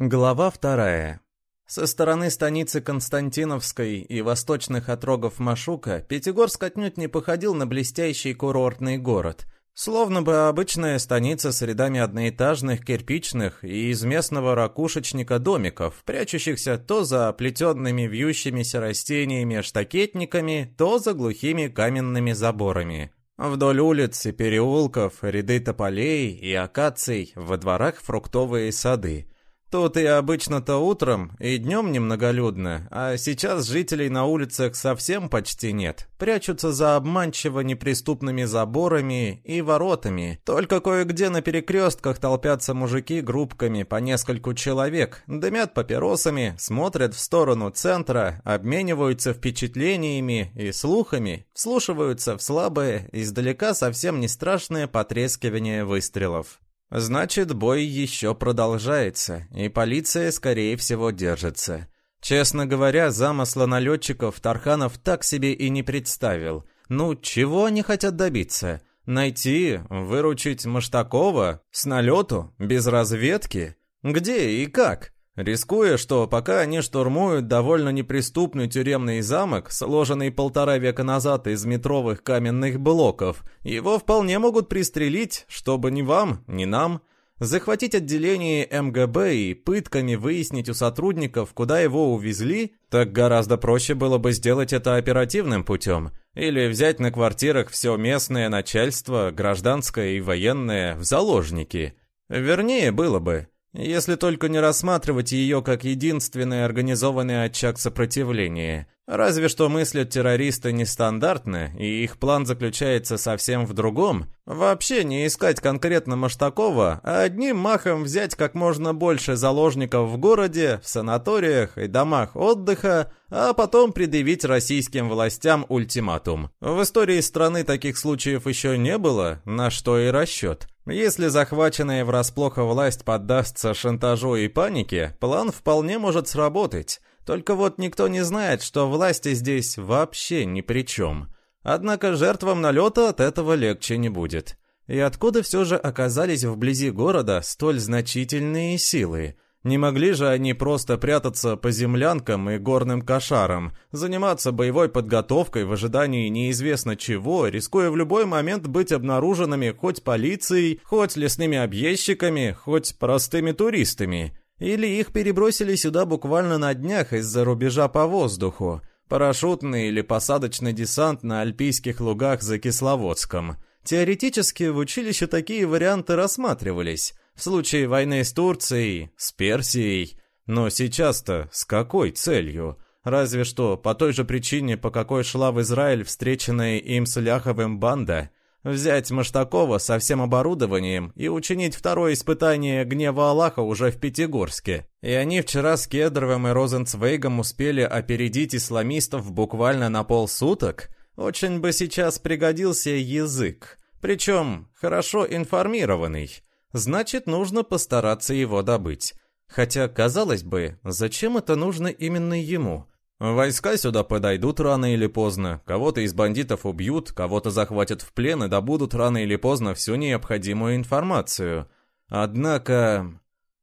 Глава вторая. Со стороны станицы Константиновской и восточных отрогов Машука Пятигорск отнюдь не походил на блестящий курортный город. Словно бы обычная станица с рядами одноэтажных, кирпичных и из местного ракушечника домиков, прячущихся то за оплетенными вьющимися растениями штакетниками, то за глухими каменными заборами. Вдоль улиц и переулков ряды тополей и акаций, во дворах фруктовые сады – Тут и обычно-то утром, и днем немноголюдно, а сейчас жителей на улицах совсем почти нет. Прячутся за обманчиво неприступными заборами и воротами. Только кое-где на перекрестках толпятся мужики группками по нескольку человек, дымят папиросами, смотрят в сторону центра, обмениваются впечатлениями и слухами, вслушиваются в слабое, издалека совсем не страшное потрескивание выстрелов. Значит, бой еще продолжается, и полиция, скорее всего, держится. Честно говоря, замысла налетчиков Тарханов так себе и не представил. Ну, чего они хотят добиться? Найти, выручить Маштакова? С налету? Без разведки? Где и как? Рискуя, что пока они штурмуют довольно неприступный тюремный замок, сложенный полтора века назад из метровых каменных блоков, его вполне могут пристрелить, чтобы ни вам, ни нам. Захватить отделение МГБ и пытками выяснить у сотрудников, куда его увезли, так гораздо проще было бы сделать это оперативным путем. Или взять на квартирах все местное начальство, гражданское и военное, в заложники. Вернее было бы. Если только не рассматривать ее как единственный организованный очаг сопротивления. Разве что мыслят террористы нестандартно, и их план заключается совсем в другом. Вообще не искать конкретно Маштакова, а одним махом взять как можно больше заложников в городе, в санаториях и домах отдыха, а потом предъявить российским властям ультиматум. В истории страны таких случаев еще не было, на что и расчет. Если захваченная врасплох власть поддастся шантажу и панике, план вполне может сработать. Только вот никто не знает, что власти здесь вообще ни при чем. Однако жертвам налета от этого легче не будет. И откуда все же оказались вблизи города столь значительные силы? Не могли же они просто прятаться по землянкам и горным кошарам, заниматься боевой подготовкой в ожидании неизвестно чего, рискуя в любой момент быть обнаруженными хоть полицией, хоть лесными объездчиками, хоть простыми туристами. Или их перебросили сюда буквально на днях из-за рубежа по воздуху. Парашютный или посадочный десант на альпийских лугах за Кисловодском. Теоретически в училище такие варианты рассматривались. В случае войны с Турцией, с Персией. Но сейчас-то с какой целью? Разве что по той же причине, по какой шла в Израиль встреченная им с Ляховым банда – Взять Маштакова со всем оборудованием и учинить второе испытание гнева Аллаха уже в Пятигорске. И они вчера с Кедровым и Розенцвейгом успели опередить исламистов буквально на полсуток. Очень бы сейчас пригодился язык. Причем хорошо информированный. Значит, нужно постараться его добыть. Хотя, казалось бы, зачем это нужно именно ему? Войска сюда подойдут рано или поздно, кого-то из бандитов убьют, кого-то захватят в плен и добудут рано или поздно всю необходимую информацию. Однако...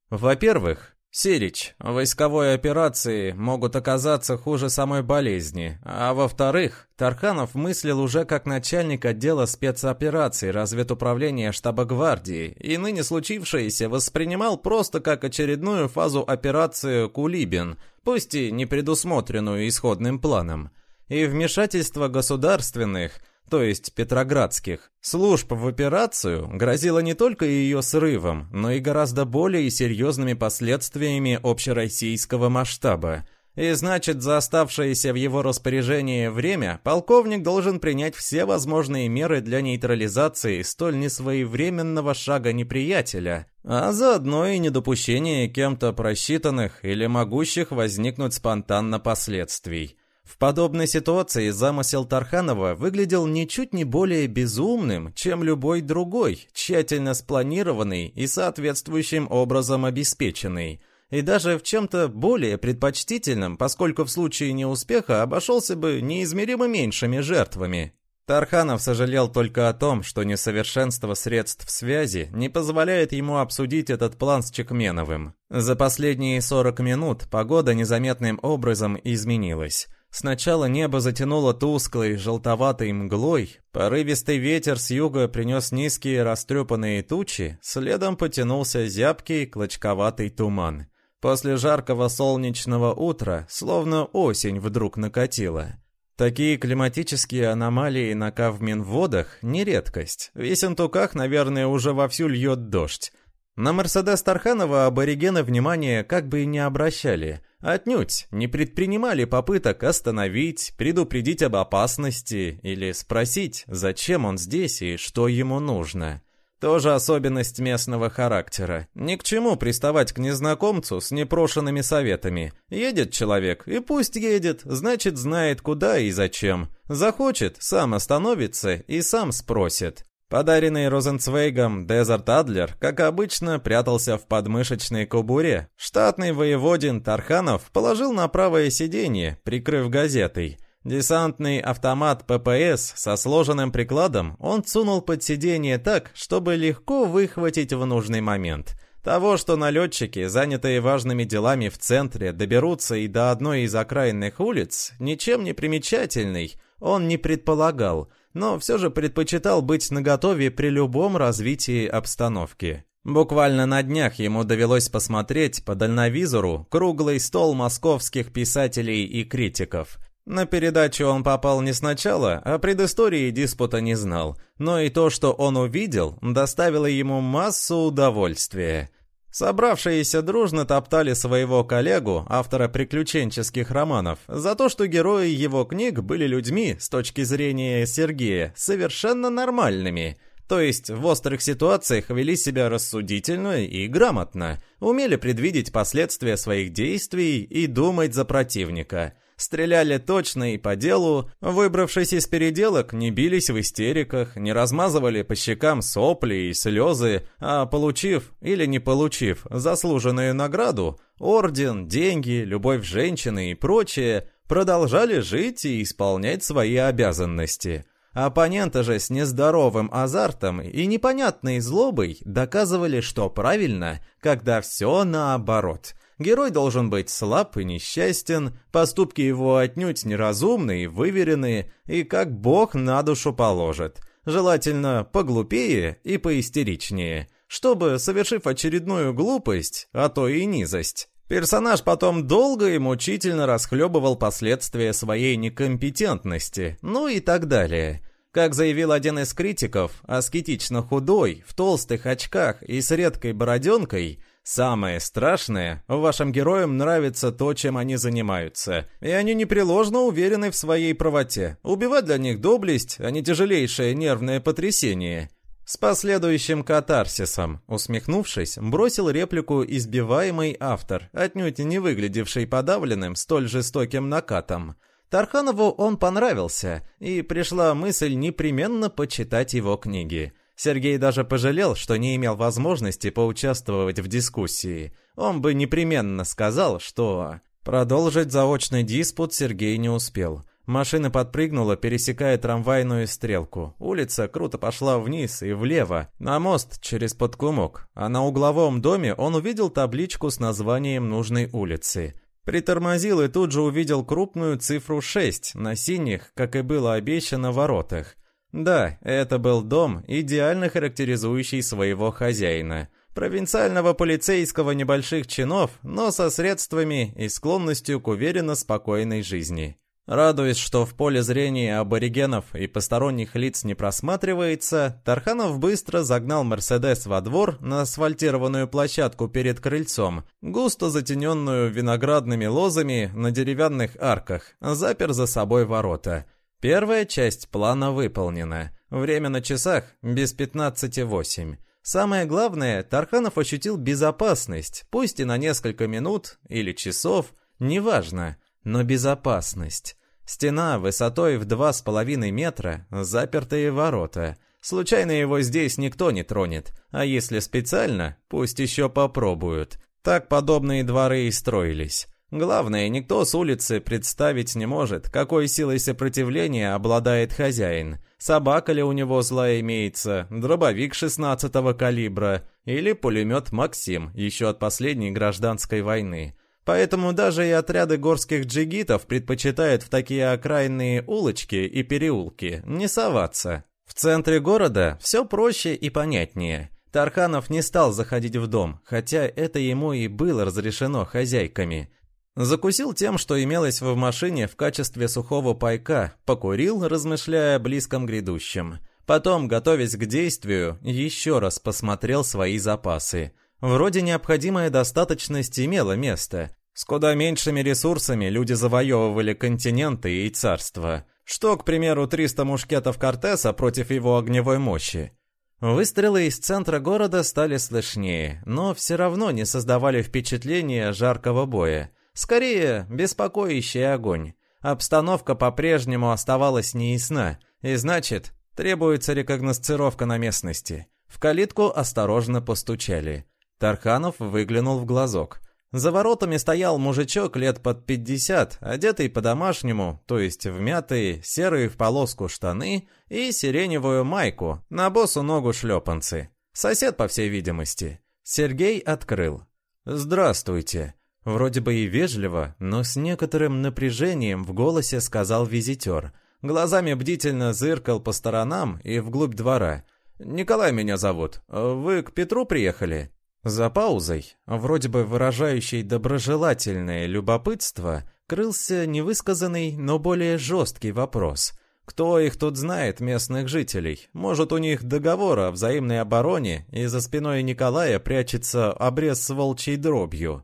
Во-первых, Сирич, войсковой операции могут оказаться хуже самой болезни. А во-вторых, Тарханов мыслил уже как начальник отдела спецопераций разведуправления штаба гвардии, и ныне случившееся воспринимал просто как очередную фазу операции «Кулибин», пусть и не предусмотренную исходным планом. И вмешательство государственных – то есть петроградских, служб в операцию грозило не только ее срывом, но и гораздо более серьезными последствиями общероссийского масштаба. И значит, за оставшееся в его распоряжении время полковник должен принять все возможные меры для нейтрализации столь несвоевременного шага неприятеля, а заодно и недопущение кем-то просчитанных или могущих возникнуть спонтанно последствий. В подобной ситуации замысел Тарханова выглядел ничуть не более безумным, чем любой другой, тщательно спланированный и соответствующим образом обеспеченный. И даже в чем-то более предпочтительном, поскольку в случае неуспеха обошелся бы неизмеримо меньшими жертвами. Тарханов сожалел только о том, что несовершенство средств связи не позволяет ему обсудить этот план с Чекменовым. За последние 40 минут погода незаметным образом изменилась. Сначала небо затянуло тусклой, желтоватой мглой, порывистый ветер с юга принес низкие растрепанные тучи, следом потянулся зябкий, клочковатый туман. После жаркого солнечного утра, словно осень вдруг накатила. Такие климатические аномалии на Кавминводах не редкость. В Ессентуках, наверное, уже вовсю льет дождь. На Мерседес Тарханова аборигены внимания как бы и не обращали. Отнюдь не предпринимали попыток остановить, предупредить об опасности или спросить, зачем он здесь и что ему нужно. Тоже особенность местного характера. Ни к чему приставать к незнакомцу с непрошенными советами. Едет человек, и пусть едет, значит знает куда и зачем. Захочет, сам остановится и сам спросит. Подаренный Розенцвейгом Дезерт Адлер, как обычно, прятался в подмышечной кобуре. Штатный воеводин Тарханов положил на правое сиденье, прикрыв газетой. Десантный автомат ППС со сложенным прикладом он сунул под сиденье так, чтобы легко выхватить в нужный момент. Того, что налетчики, занятые важными делами в центре, доберутся и до одной из окраинных улиц, ничем не примечательный, он не предполагал, но все же предпочитал быть наготове при любом развитии обстановки. Буквально на днях ему довелось посмотреть по дальновизору круглый стол московских писателей и критиков – на передачу он попал не сначала, а предыстории диспута не знал, но и то, что он увидел, доставило ему массу удовольствия. Собравшиеся дружно топтали своего коллегу, автора приключенческих романов, за то, что герои его книг были людьми, с точки зрения Сергея, совершенно нормальными. То есть в острых ситуациях вели себя рассудительно и грамотно, умели предвидеть последствия своих действий и думать за противника – Стреляли точно и по делу, выбравшись из переделок, не бились в истериках, не размазывали по щекам сопли и слезы, а получив или не получив заслуженную награду, орден, деньги, любовь женщины и прочее, продолжали жить и исполнять свои обязанности. Оппоненты же с нездоровым азартом и непонятной злобой доказывали, что правильно, когда все наоборот – Герой должен быть слаб и несчастен, поступки его отнюдь неразумные, выверенные и как бог на душу положит. Желательно поглупее и поистеричнее, чтобы, совершив очередную глупость, а то и низость, персонаж потом долго и мучительно расхлебывал последствия своей некомпетентности, ну и так далее. Как заявил один из критиков, аскетично худой, в толстых очках и с редкой бороденкой – Самое страшное, вашим героям нравится то, чем они занимаются, и они непреложно уверены в своей правоте. Убивать для них доблесть, а не тяжелейшее нервное потрясение. С последующим катарсисом, усмехнувшись, бросил реплику избиваемый автор, отнюдь не выглядевший подавленным столь жестоким накатом. Тарханову он понравился, и пришла мысль непременно почитать его книги. Сергей даже пожалел, что не имел возможности поучаствовать в дискуссии. Он бы непременно сказал, что... Продолжить заочный диспут Сергей не успел. Машина подпрыгнула, пересекая трамвайную стрелку. Улица круто пошла вниз и влево, на мост через подкумок. А на угловом доме он увидел табличку с названием нужной улицы. Притормозил и тут же увидел крупную цифру 6 на синих, как и было обещано, воротах. Да, это был дом, идеально характеризующий своего хозяина. Провинциального полицейского небольших чинов, но со средствами и склонностью к уверенно спокойной жизни. Радуясь, что в поле зрения аборигенов и посторонних лиц не просматривается, Тарханов быстро загнал «Мерседес» во двор на асфальтированную площадку перед крыльцом, густо затененную виноградными лозами на деревянных арках, запер за собой ворота – Первая часть плана выполнена. Время на часах без 15.08. Самое главное, Тарханов ощутил безопасность, пусть и на несколько минут или часов, неважно, но безопасность. Стена высотой в два с половиной метра, запертые ворота. Случайно его здесь никто не тронет, а если специально, пусть еще попробуют. Так подобные дворы и строились. Главное, никто с улицы представить не может, какой силой сопротивления обладает хозяин. Собака ли у него злая имеется, дробовик 16-го калибра или пулемет «Максим» еще от последней гражданской войны. Поэтому даже и отряды горских джигитов предпочитают в такие окраинные улочки и переулки не соваться. В центре города все проще и понятнее. Тарханов не стал заходить в дом, хотя это ему и было разрешено хозяйками. Закусил тем, что имелось в машине в качестве сухого пайка, покурил, размышляя о близком грядущем. Потом, готовясь к действию, еще раз посмотрел свои запасы. Вроде необходимая достаточность имела место. С куда меньшими ресурсами люди завоевывали континенты и царства. Что, к примеру, 300 мушкетов Кортеса против его огневой мощи. Выстрелы из центра города стали слышнее, но все равно не создавали впечатления жаркого боя. Скорее, беспокоящий огонь. Обстановка по-прежнему оставалась неясна, и значит, требуется рекогносцировка на местности. В калитку осторожно постучали. Тарханов выглянул в глазок. За воротами стоял мужичок лет под пятьдесят, одетый по-домашнему, то есть в мятые, серые в полоску штаны и сиреневую майку, на босу ногу шлепанцы. Сосед, по всей видимости. Сергей открыл. «Здравствуйте». Вроде бы и вежливо, но с некоторым напряжением в голосе сказал визитер. Глазами бдительно зыркал по сторонам и вглубь двора. «Николай меня зовут. Вы к Петру приехали?» За паузой, вроде бы выражающей доброжелательное любопытство, крылся невысказанный, но более жесткий вопрос. Кто их тут знает, местных жителей? Может, у них договор о взаимной обороне, и за спиной Николая прячется обрез с волчьей дробью?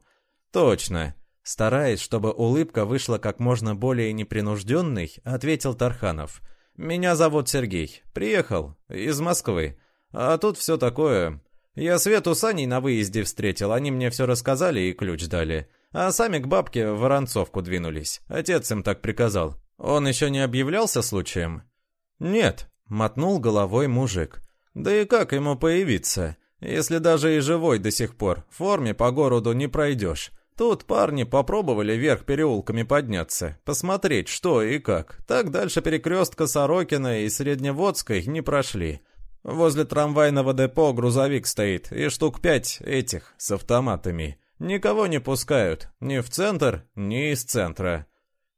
Точно. Стараясь, чтобы улыбка вышла как можно более непринужденной, ответил Тарханов. «Меня зовут Сергей. Приехал. Из Москвы. А тут все такое. Я Свету с Аней на выезде встретил, они мне все рассказали и ключ дали. А сами к бабке в Воронцовку двинулись. Отец им так приказал. Он еще не объявлялся случаем? Нет, мотнул головой мужик. Да и как ему появиться? Если даже и живой до сих пор, в форме по городу не пройдешь. Тут парни попробовали вверх переулками подняться, посмотреть, что и как. Так дальше перекрестка Сорокина и Средневодской не прошли. Возле трамвайного депо грузовик стоит, и штук пять этих с автоматами. Никого не пускают, ни в центр, ни из центра.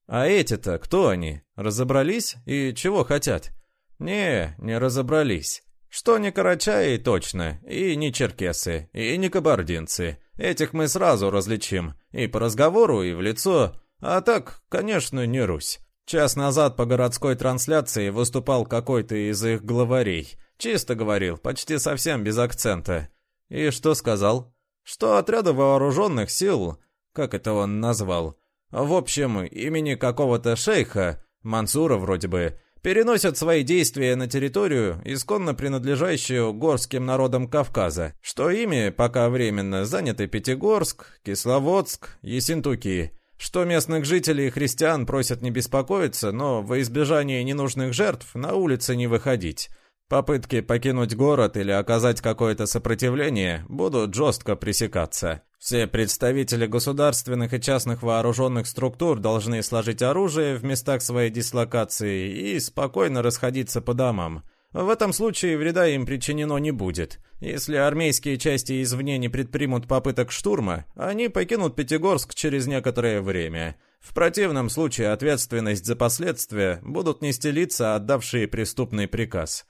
А эти-то кто они? Разобрались и чего хотят? Не, не разобрались. Что не карачаи точно, и не черкесы, и не кабардинцы. Этих мы сразу различим, и по разговору, и в лицо. А так, конечно, не Русь. Час назад по городской трансляции выступал какой-то из их главарей. Чисто говорил, почти совсем без акцента. И что сказал? Что отряды вооруженных сил, как это он назвал, в общем, имени какого-то шейха, Мансура вроде бы, переносят свои действия на территорию, исконно принадлежащую горским народам Кавказа, что ими пока временно заняты Пятигорск, Кисловодск, Ессентуки, что местных жителей и христиан просят не беспокоиться, но во избежание ненужных жертв на улицы не выходить, Попытки покинуть город или оказать какое-то сопротивление будут жестко пресекаться. Все представители государственных и частных вооруженных структур должны сложить оружие в местах своей дислокации и спокойно расходиться по домам. В этом случае вреда им причинено не будет. Если армейские части извне не предпримут попыток штурма, они покинут Пятигорск через некоторое время. В противном случае ответственность за последствия будут нести лица, отдавшие преступный приказ.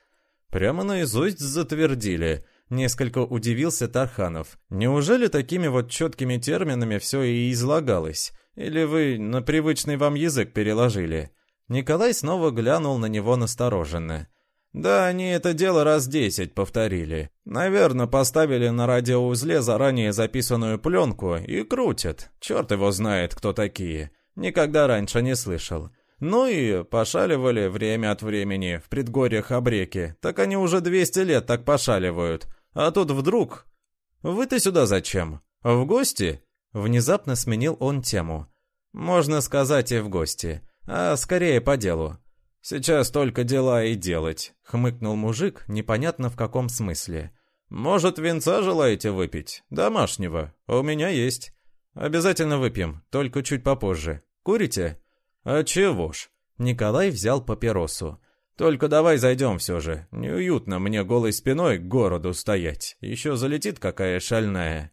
Прямо наизусть затвердили. Несколько удивился Тарханов. Неужели такими вот четкими терминами все и излагалось? Или вы на привычный вам язык переложили? Николай снова глянул на него настороженно. Да, они это дело раз десять повторили. Наверное, поставили на радиоузле заранее записанную пленку и крутят. Черт его знает, кто такие. Никогда раньше не слышал. Ну и пошаливали время от времени в предгорьях обреки. Так они уже 200 лет так пошаливают. А тут вдруг... Вы-то сюда зачем? В гости? Внезапно сменил он тему. Можно сказать и в гости. А скорее по делу. Сейчас только дела и делать, хмыкнул мужик, непонятно в каком смысле. Может, венца желаете выпить? Домашнего. У меня есть. Обязательно выпьем, только чуть попозже. Курите? А чего ж? Николай взял папиросу. Только давай зайдем все же. Неуютно мне голой спиной к городу стоять. Еще залетит какая шальная.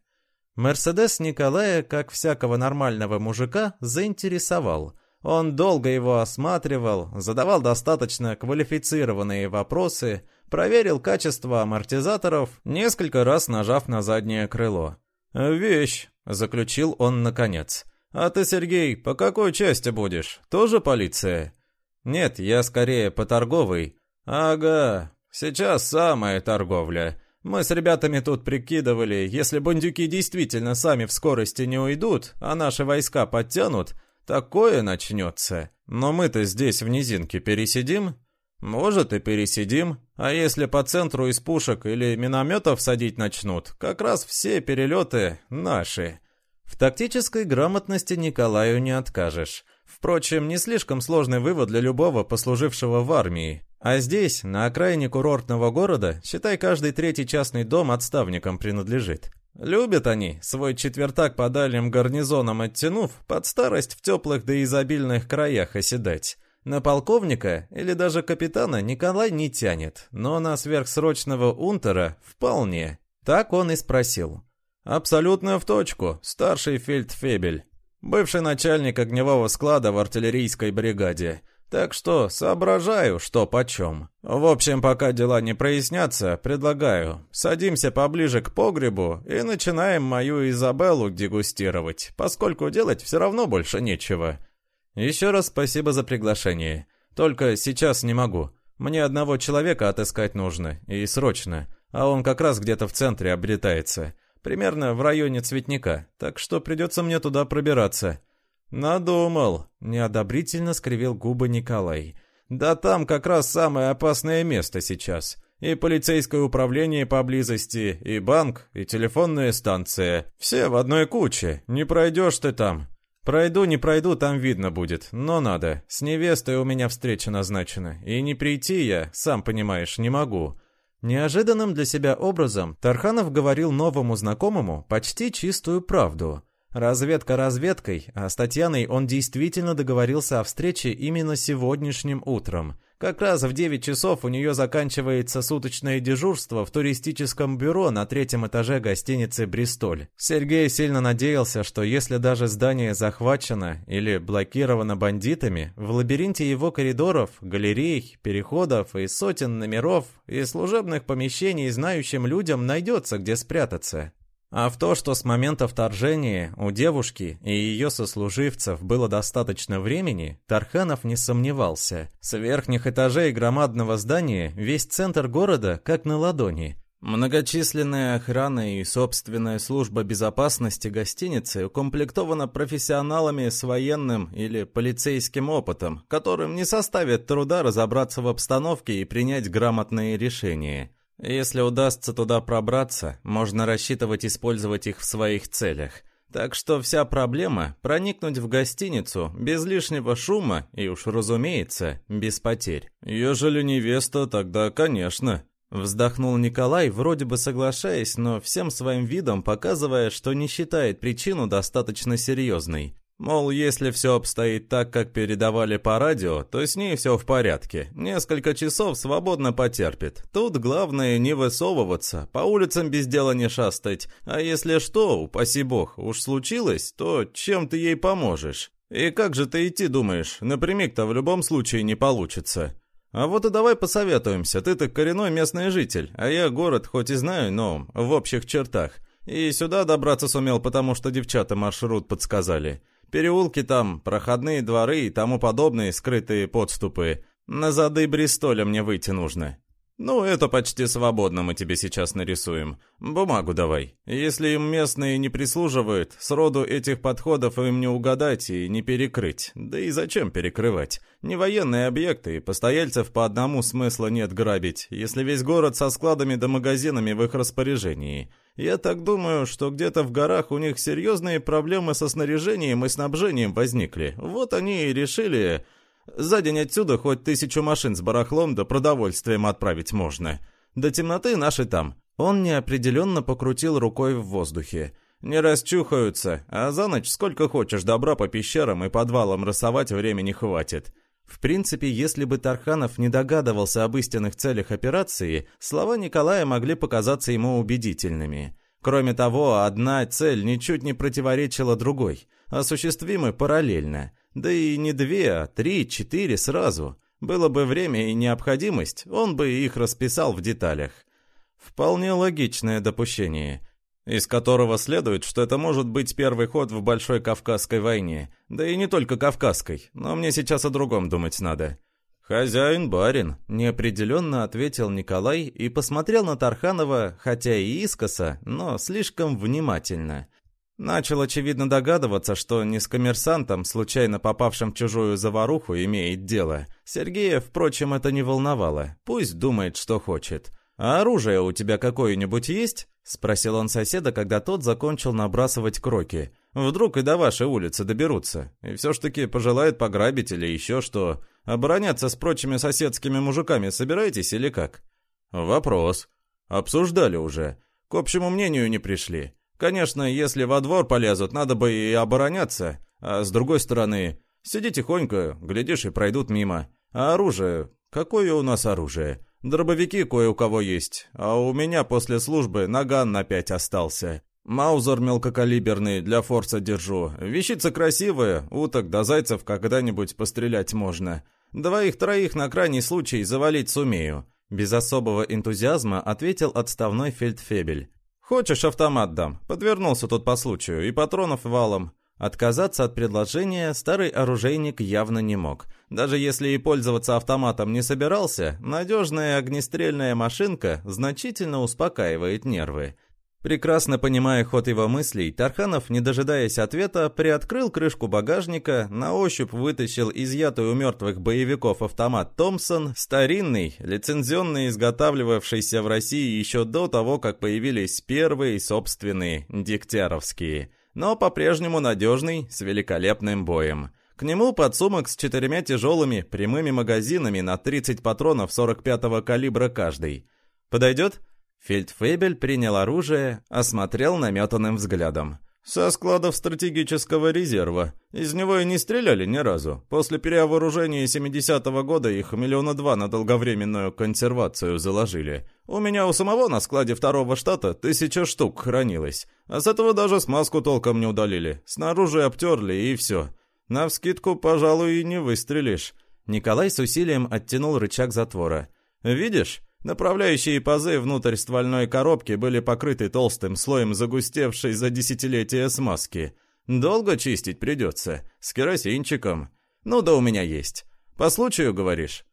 Мерседес Николая, как всякого нормального мужика, заинтересовал. Он долго его осматривал, задавал достаточно квалифицированные вопросы, проверил качество амортизаторов, несколько раз нажав на заднее крыло. «Вещь», — заключил он наконец. «А ты, Сергей, по какой части будешь? Тоже полиция?» «Нет, я скорее по торговой». «Ага, сейчас самая торговля. Мы с ребятами тут прикидывали, если бандюки действительно сами в скорости не уйдут, а наши войска подтянут, такое начнется. Но мы-то здесь в низинке пересидим?» «Может, и пересидим. А если по центру из пушек или минометов садить начнут, как раз все перелеты наши». В тактической грамотности Николаю не откажешь. Впрочем, не слишком сложный вывод для любого послужившего в армии. А здесь, на окраине курортного города, считай, каждый третий частный дом отставникам принадлежит. Любят они, свой четвертак по дальним гарнизонам оттянув, под старость в теплых да изобильных краях оседать. На полковника или даже капитана Николай не тянет, но на сверхсрочного унтера вполне. Так он и спросил. «Абсолютно в точку, старший фельдфебель. Бывший начальник огневого склада в артиллерийской бригаде. Так что соображаю, что почем. В общем, пока дела не прояснятся, предлагаю, садимся поближе к погребу и начинаем мою Изабеллу дегустировать, поскольку делать все равно больше нечего. Еще раз спасибо за приглашение. Только сейчас не могу. Мне одного человека отыскать нужно, и срочно. А он как раз где-то в центре обретается. Примерно в районе цветника, так что придется мне туда пробираться». «Надумал», — неодобрительно скривил губы Николай. «Да там как раз самое опасное место сейчас. И полицейское управление поблизости, и банк, и телефонная станция. Все в одной куче. Не пройдешь ты там». «Пройду, не пройду, там видно будет, но надо. С невестой у меня встреча назначена, и не прийти я, сам понимаешь, не могу. Неожиданным для себя образом Тарханов говорил новому знакомому почти чистую правду. Разведка разведкой, а с Татьяной он действительно договорился о встрече именно сегодняшним утром. Как раз в 9 часов у нее заканчивается суточное дежурство в туристическом бюро на третьем этаже гостиницы «Бристоль». Сергей сильно надеялся, что если даже здание захвачено или блокировано бандитами, в лабиринте его коридоров, галерей, переходов и сотен номеров и служебных помещений знающим людям найдется где спрятаться. А в то, что с момента вторжения у девушки и ее сослуживцев было достаточно времени, Тарханов не сомневался. С верхних этажей громадного здания весь центр города как на ладони. Многочисленная охрана и собственная служба безопасности гостиницы укомплектована профессионалами с военным или полицейским опытом, которым не составит труда разобраться в обстановке и принять грамотные решения. Если удастся туда пробраться, можно рассчитывать использовать их в своих целях. Так что вся проблема – проникнуть в гостиницу без лишнего шума и уж, разумеется, без потерь. «Ежели невеста, тогда конечно», – вздохнул Николай, вроде бы соглашаясь, но всем своим видом показывая, что не считает причину достаточно серьезной. Мол, если все обстоит так, как передавали по радио, то с ней все в порядке. Несколько часов свободно потерпит. Тут главное не высовываться, по улицам без дела не шастать. А если что, упаси бог, уж случилось, то чем ты ей поможешь? И как же ты идти думаешь? Напрямик-то в любом случае не получится. А вот и давай посоветуемся. Ты-то коренной местный житель, а я город хоть и знаю, но в общих чертах. И сюда добраться сумел, потому что девчата маршрут подсказали. Переулки там, проходные дворы и тому подобные скрытые подступы. На зады Бристоля мне выйти нужно. Ну, это почти свободно мы тебе сейчас нарисуем. Бумагу давай. Если им местные не прислуживают, сроду этих подходов им не угадать и не перекрыть. Да и зачем перекрывать? Не военные объекты, и постояльцев по одному смысла нет грабить, если весь город со складами да магазинами в их распоряжении. Я так думаю, что где-то в горах у них серьезные проблемы со снаряжением и снабжением возникли. Вот они и решили... За день отсюда хоть тысячу машин с барахлом да продовольствием отправить можно. До темноты наши там. Он неопределенно покрутил рукой в воздухе. Не расчухаются, а за ночь сколько хочешь добра по пещерам и подвалам рассовать времени хватит. В принципе, если бы Тарханов не догадывался об истинных целях операции, слова Николая могли показаться ему убедительными. Кроме того, одна цель ничуть не противоречила другой, осуществимы параллельно. Да и не две, а три, четыре сразу. Было бы время и необходимость, он бы их расписал в деталях. Вполне логичное допущение из которого следует, что это может быть первый ход в Большой Кавказской войне. Да и не только Кавказской, но мне сейчас о другом думать надо. «Хозяин-барин», — неопределенно ответил Николай и посмотрел на Тарханова, хотя и искоса, но слишком внимательно. Начал, очевидно, догадываться, что не с коммерсантом, случайно попавшим в чужую заваруху, имеет дело. Сергея, впрочем, это не волновало. Пусть думает, что хочет. «А оружие у тебя какое-нибудь есть?» — спросил он соседа, когда тот закончил набрасывать кроки. «Вдруг и до вашей улицы доберутся, и все ж таки пожелают пограбить или еще что. Обороняться с прочими соседскими мужиками собираетесь или как?» «Вопрос. Обсуждали уже. К общему мнению не пришли. Конечно, если во двор полезут, надо бы и обороняться, а с другой стороны, сиди тихонько, глядишь и пройдут мимо. А оружие? Какое у нас оружие?» Дробовики кое у кого есть, а у меня после службы наган на пять остался. Маузер мелкокалиберный для форса держу. Вещица красивая, уток да зайцев когда-нибудь пострелять можно. Двоих-троих на крайний случай завалить сумею». Без особого энтузиазма ответил отставной фельдфебель. «Хочешь, автомат дам? Подвернулся тут по случаю, и патронов валом. Отказаться от предложения старый оружейник явно не мог. Даже если и пользоваться автоматом не собирался, надежная огнестрельная машинка значительно успокаивает нервы. Прекрасно понимая ход его мыслей, Тарханов, не дожидаясь ответа, приоткрыл крышку багажника, на ощупь вытащил изъятый у мертвых боевиков автомат «Томпсон», старинный, лицензионно изготавливавшийся в России еще до того, как появились первые собственные «Дегтяровские» но по-прежнему надежный, с великолепным боем. К нему подсумок с четырьмя тяжелыми прямыми магазинами на 30 патронов 45-го калибра каждый. «Подойдет?» Фельдфебель принял оружие, осмотрел наметанным взглядом. «Со складов стратегического резерва. Из него и не стреляли ни разу. После перевооружения 70-го года их миллиона два на долговременную консервацию заложили. У меня у самого на складе второго штата тысяча штук хранилось. А с этого даже смазку толком не удалили. Снаружи обтерли и все. Навскидку, пожалуй, и не выстрелишь». Николай с усилием оттянул рычаг затвора. «Видишь?» Направляющие пазы внутрь ствольной коробки были покрыты толстым слоем загустевшей за десятилетия смазки. Долго чистить придется, с керосинчиком. Ну да у меня есть. По случаю, говоришь?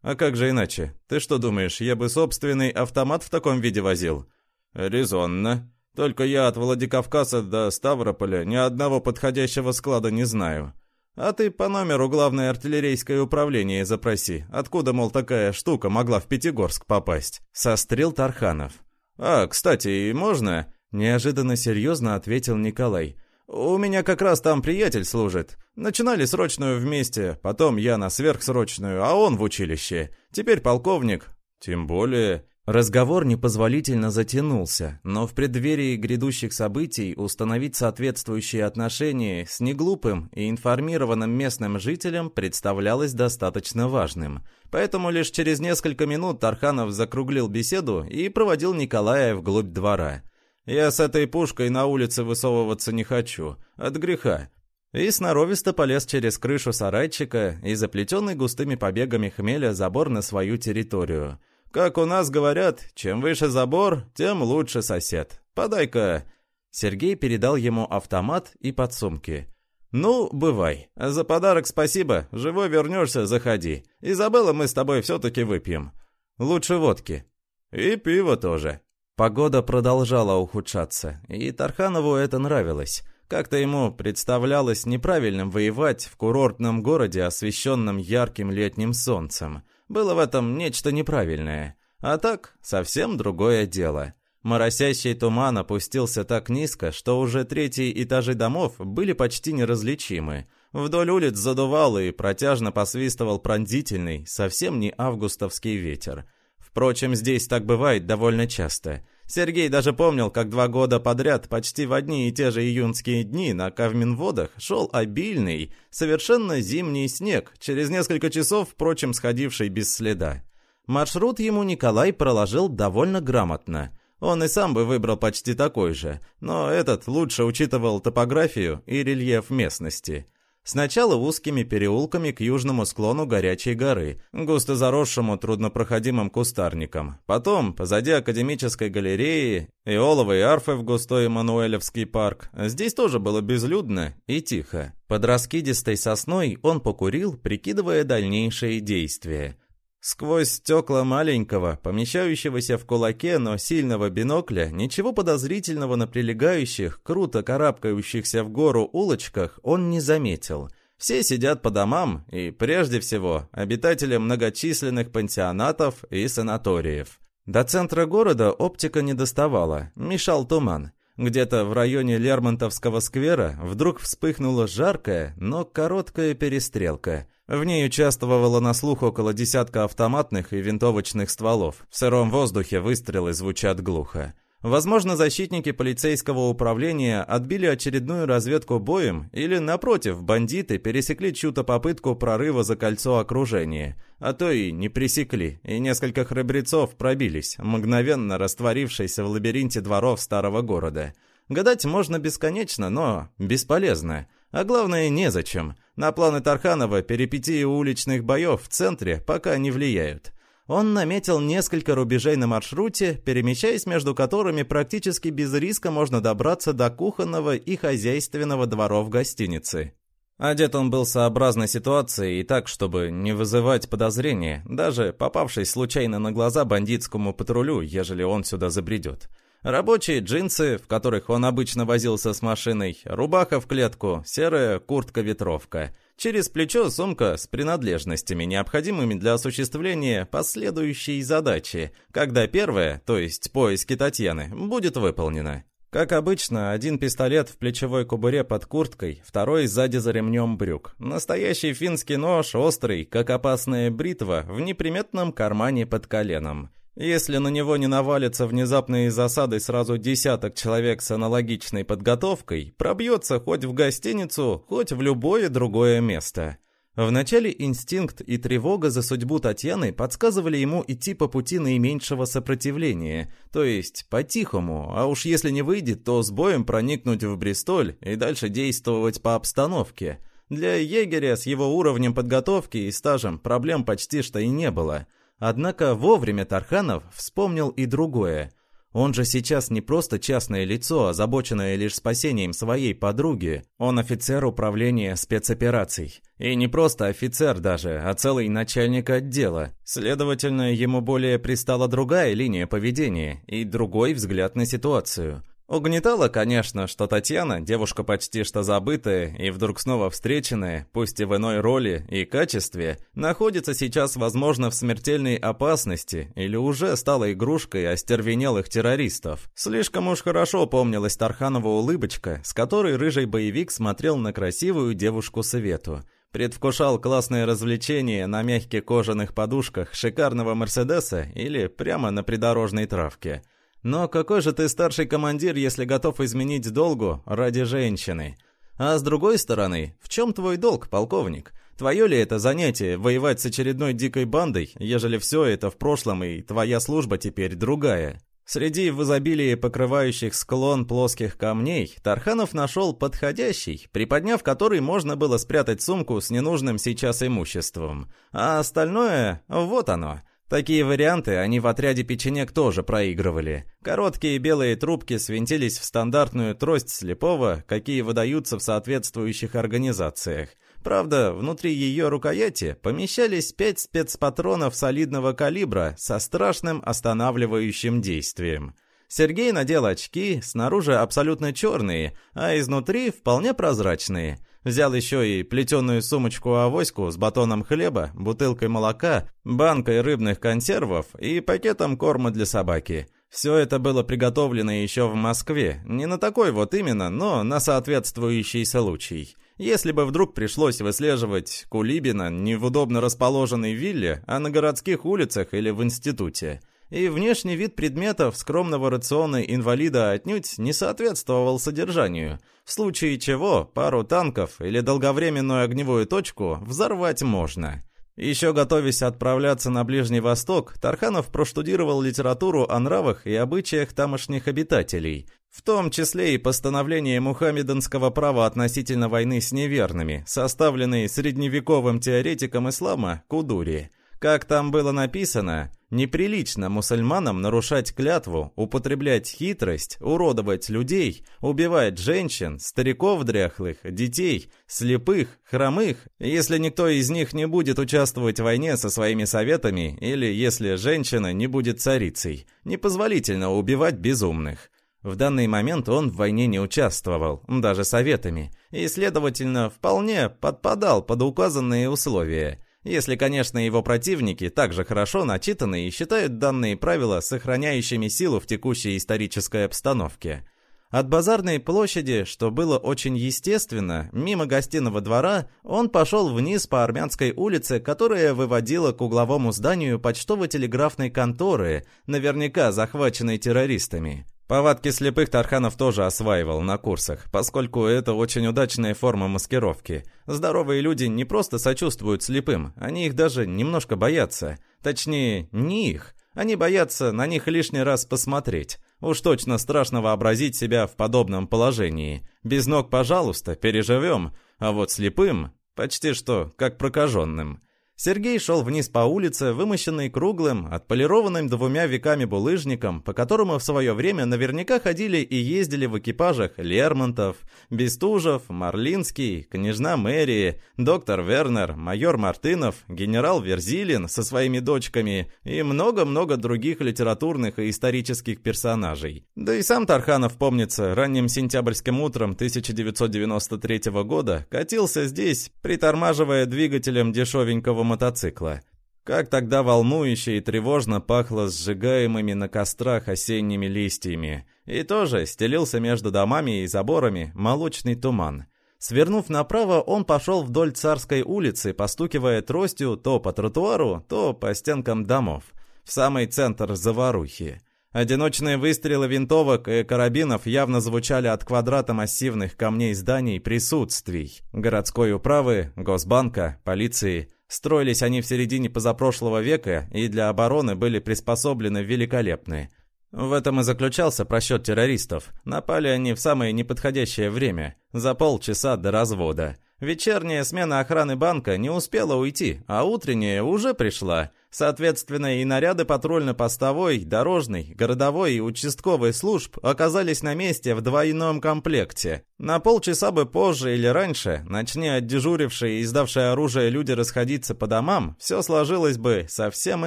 А как же иначе? Ты что думаешь, я бы собственный автомат в таком виде возил? Резонно. Только я от Владикавказа до Ставрополя ни одного подходящего склада не знаю. А ты по номеру главное артиллерийское управление запроси. Откуда, мол, такая штука могла в Пятигорск попасть?» Сострил Тарханов. «А, кстати, можно?» Неожиданно серьезно ответил Николай. «У меня как раз там приятель служит. Начинали срочную вместе, потом я на сверхсрочную, а он в училище. Теперь полковник. Тем более...» Разговор непозволительно затянулся, но в преддверии грядущих событий установить соответствующие отношения с неглупым и информированным местным жителем представлялось достаточно важным. Поэтому лишь через несколько минут Тарханов закруглил беседу и проводил Николая вглубь двора. «Я с этой пушкой на улице высовываться не хочу. От греха. И сноровисто полез через крышу сарайчика и заплетенный густыми побегами хмеля забор на свою территорию. Как у нас говорят, чем выше забор, тем лучше сосед. Подай-ка». Сергей передал ему автомат и подсумки. «Ну, бывай. За подарок спасибо. Живой вернешься, заходи. Изабелла мы с тобой все-таки выпьем. Лучше водки. И пиво тоже». Погода продолжала ухудшаться, и Тарханову это нравилось. Как-то ему представлялось неправильным воевать в курортном городе, освещенном ярким летним солнцем. Было в этом нечто неправильное. А так, совсем другое дело. Моросящий туман опустился так низко, что уже третьи этажи домов были почти неразличимы. Вдоль улиц задувал и протяжно посвистывал пронзительный, совсем не августовский ветер. Впрочем, здесь так бывает довольно часто. Сергей даже помнил, как два года подряд, почти в одни и те же июньские дни, на Кавминводах шел обильный, совершенно зимний снег, через несколько часов, впрочем, сходивший без следа. Маршрут ему Николай проложил довольно грамотно. Он и сам бы выбрал почти такой же, но этот лучше учитывал топографию и рельеф местности. Сначала узкими переулками к южному склону горячей горы, густо заросшему труднопроходимым кустарником. Потом, позади академической галереи, Иоловой арфы в густой Эммануэлевский парк. Здесь тоже было безлюдно и тихо. Под раскидистой сосной он покурил, прикидывая дальнейшие действия. Сквозь стекла маленького, помещающегося в кулаке, но сильного бинокля, ничего подозрительного на прилегающих, круто карабкающихся в гору улочках он не заметил. Все сидят по домам и, прежде всего, обитатели многочисленных пансионатов и санаториев. До центра города оптика не доставала, мешал туман. Где-то в районе Лермонтовского сквера вдруг вспыхнула жаркая, но короткая перестрелка – в ней участвовало на слух около десятка автоматных и винтовочных стволов. В сыром воздухе выстрелы звучат глухо. Возможно, защитники полицейского управления отбили очередную разведку боем, или, напротив, бандиты пересекли чью-то попытку прорыва за кольцо окружения, а то и не пресекли, и несколько храбрецов пробились, мгновенно растворившись в лабиринте дворов старого города. Гадать можно бесконечно, но бесполезно. А главное, незачем. На планы Тарханова перипетии уличных боев в центре пока не влияют. Он наметил несколько рубежей на маршруте, перемещаясь между которыми практически без риска можно добраться до кухонного и хозяйственного дворов гостиницы. Одет он был сообразно ситуации и так, чтобы не вызывать подозрения, даже попавшись случайно на глаза бандитскому патрулю, ежели он сюда забредет. Рабочие джинсы, в которых он обычно возился с машиной, рубаха в клетку, серая куртка-ветровка. Через плечо сумка с принадлежностями, необходимыми для осуществления последующей задачи, когда первая, то есть поиски Татьяны, будет выполнена. Как обычно, один пистолет в плечевой кобуре под курткой, второй сзади за ремнем брюк. Настоящий финский нож, острый, как опасная бритва, в неприметном кармане под коленом. Если на него не навалится внезапные засады сразу десяток человек с аналогичной подготовкой, пробьется хоть в гостиницу, хоть в любое другое место. Вначале инстинкт и тревога за судьбу Татьяны подсказывали ему идти по пути наименьшего сопротивления, то есть по-тихому, а уж если не выйдет, то с боем проникнуть в Бристоль и дальше действовать по обстановке. Для егеря с его уровнем подготовки и стажем проблем почти что и не было – Однако вовремя Тарханов вспомнил и другое. Он же сейчас не просто частное лицо, озабоченное лишь спасением своей подруги. Он офицер управления спецопераций. И не просто офицер даже, а целый начальник отдела. Следовательно, ему более пристала другая линия поведения и другой взгляд на ситуацию – Угнетало, конечно, что Татьяна, девушка почти что забытая и вдруг снова встреченная, пусть и в иной роли и качестве, находится сейчас, возможно, в смертельной опасности или уже стала игрушкой остервенелых террористов. Слишком уж хорошо помнилась Тарханова улыбочка, с которой рыжий боевик смотрел на красивую девушку Свету. Предвкушал классное развлечение на мягких кожаных подушках шикарного Мерседеса или прямо на придорожной травке – но какой же ты старший командир, если готов изменить долгу ради женщины? А с другой стороны, в чем твой долг, полковник? Твое ли это занятие воевать с очередной дикой бандой, ежели все это в прошлом и твоя служба теперь другая? Среди в изобилии покрывающих склон плоских камней Тарханов нашел подходящий, приподняв который можно было спрятать сумку с ненужным сейчас имуществом. А остальное, вот оно – Такие варианты они в отряде печенек тоже проигрывали. Короткие белые трубки свинтились в стандартную трость слепого, какие выдаются в соответствующих организациях. Правда, внутри ее рукояти помещались пять спецпатронов солидного калибра со страшным останавливающим действием. Сергей надел очки, снаружи абсолютно черные, а изнутри вполне прозрачные – Взял еще и плетеную сумочку-авоську с батоном хлеба, бутылкой молока, банкой рыбных консервов и пакетом корма для собаки. Все это было приготовлено еще в Москве. Не на такой вот именно, но на соответствующий случай. Если бы вдруг пришлось выслеживать Кулибина не в удобно расположенной вилле, а на городских улицах или в институте – и внешний вид предметов скромного рациона инвалида отнюдь не соответствовал содержанию, в случае чего пару танков или долговременную огневую точку взорвать можно. Еще готовясь отправляться на Ближний Восток, Тарханов проштудировал литературу о нравах и обычаях тамошних обитателей, в том числе и постановление мухаммеданского права относительно войны с неверными, составленные средневековым теоретиком ислама Кудури – как там было написано, неприлично мусульманам нарушать клятву, употреблять хитрость, уродовать людей, убивать женщин, стариков дряхлых, детей, слепых, хромых, если никто из них не будет участвовать в войне со своими советами или если женщина не будет царицей. Непозволительно убивать безумных. В данный момент он в войне не участвовал, даже советами, и, следовательно, вполне подпадал под указанные условия – если, конечно, его противники также хорошо начитаны и считают данные правила сохраняющими силу в текущей исторической обстановке. От базарной площади, что было очень естественно, мимо гостиного двора, он пошел вниз по Армянской улице, которая выводила к угловому зданию почтово-телеграфной конторы, наверняка захваченной террористами. Повадки слепых Тарханов тоже осваивал на курсах, поскольку это очень удачная форма маскировки. Здоровые люди не просто сочувствуют слепым, они их даже немножко боятся. Точнее, не их. Они боятся на них лишний раз посмотреть. Уж точно страшно вообразить себя в подобном положении. Без ног, пожалуйста, переживем, а вот слепым почти что как прокаженным. Сергей шел вниз по улице, вымощенной круглым, отполированным двумя веками булыжником, по которому в свое время наверняка ходили и ездили в экипажах Лермонтов, Бестужев, Марлинский, княжна Мэри, доктор Вернер, майор Мартынов, генерал Верзилин со своими дочками и много-много других литературных и исторических персонажей. Да и сам Тарханов, помнится, ранним сентябрьским утром 1993 года катился здесь, притормаживая двигателем дешевенького мотоцикла. Как тогда волнующе и тревожно пахло сжигаемыми на кострах осенними листьями. И тоже стелился между домами и заборами молочный туман. Свернув направо, он пошел вдоль Царской улицы, постукивая тростью то по тротуару, то по стенкам домов. В самый центр заварухи. Одиночные выстрелы винтовок и карабинов явно звучали от квадрата массивных камней зданий присутствий. Городской управы, Госбанка, полиции. Строились они в середине позапрошлого века и для обороны были приспособлены великолепные. В этом и заключался просчет террористов. Напали они в самое неподходящее время, за полчаса до развода. Вечерняя смена охраны банка не успела уйти, а утренняя уже пришла. Соответственно, и наряды патрульно-постовой, дорожной, городовой и участковой служб оказались на месте в двойном комплекте. На полчаса бы позже или раньше, начни отдежурившие и издавшие оружие люди расходиться по домам, все сложилось бы совсем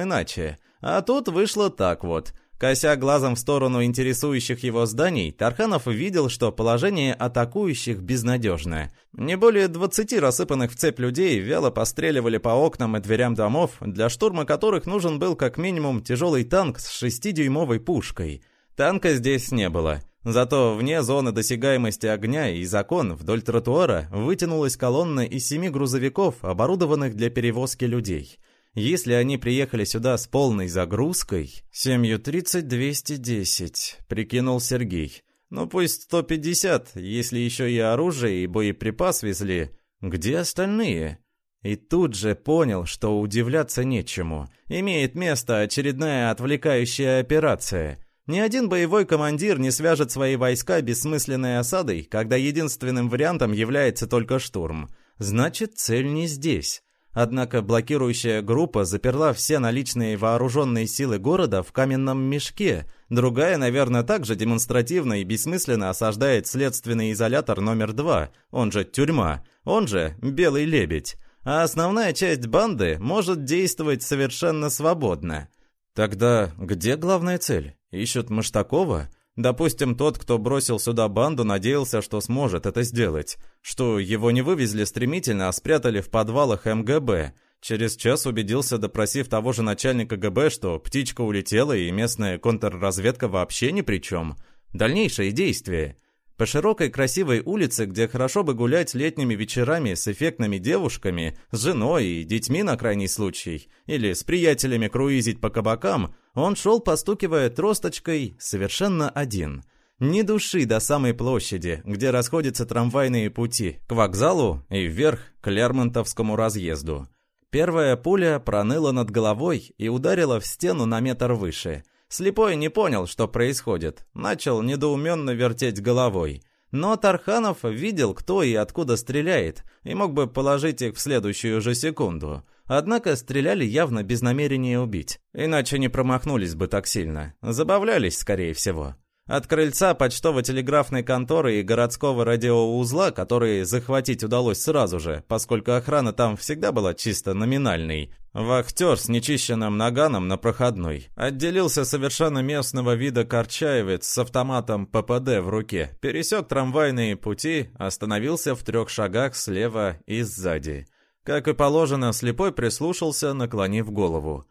иначе. А тут вышло так вот – Кося глазом в сторону интересующих его зданий, Тарханов видел, что положение атакующих безнадежное. Не более 20 рассыпанных в цепь людей вяло постреливали по окнам и дверям домов, для штурма которых нужен был как минимум тяжелый танк с 6-дюймовой пушкой. Танка здесь не было. Зато вне зоны досягаемости огня и закон вдоль тротуара вытянулась колонна из семи грузовиков, оборудованных для перевозки людей. Если они приехали сюда с полной загрузкой... «Семью тридцать, двести десять», — прикинул Сергей. «Ну пусть сто пятьдесят, если еще и оружие и боеприпас везли. Где остальные?» И тут же понял, что удивляться нечему. Имеет место очередная отвлекающая операция. Ни один боевой командир не свяжет свои войска бессмысленной осадой, когда единственным вариантом является только штурм. Значит, цель не здесь. Однако блокирующая группа заперла все наличные вооруженные силы города в каменном мешке. Другая, наверное, также демонстративно и бессмысленно осаждает следственный изолятор номер два, он же тюрьма, он же Белый Лебедь. А основная часть банды может действовать совершенно свободно. Тогда где главная цель? Ищут Маштакова? Допустим, тот, кто бросил сюда банду, надеялся, что сможет это сделать. Что его не вывезли стремительно, а спрятали в подвалах МГБ. Через час убедился, допросив того же начальника ГБ, что птичка улетела и местная контрразведка вообще ни при чем. Дальнейшие действия. По широкой красивой улице, где хорошо бы гулять летними вечерами с эффектными девушками, с женой и детьми на крайний случай, или с приятелями круизить по кабакам, он шел, постукивая тросточкой, совершенно один. Ни души до самой площади, где расходятся трамвайные пути, к вокзалу и вверх к Лермонтовскому разъезду. Первая пуля проныла над головой и ударила в стену на метр выше – Слепой не понял, что происходит. Начал недоуменно вертеть головой. Но Тарханов видел, кто и откуда стреляет, и мог бы положить их в следующую же секунду. Однако стреляли явно без намерения убить. Иначе не промахнулись бы так сильно. Забавлялись, скорее всего. От крыльца почтово-телеграфной конторы и городского радиоузла, которые захватить удалось сразу же, поскольку охрана там всегда была чисто номинальной, вахтер с нечищенным наганом на проходной отделился совершенно местного вида корчаевец с автоматом ППД в руке, пересек трамвайные пути, остановился в трех шагах слева и сзади. Как и положено, слепой прислушался, наклонив голову.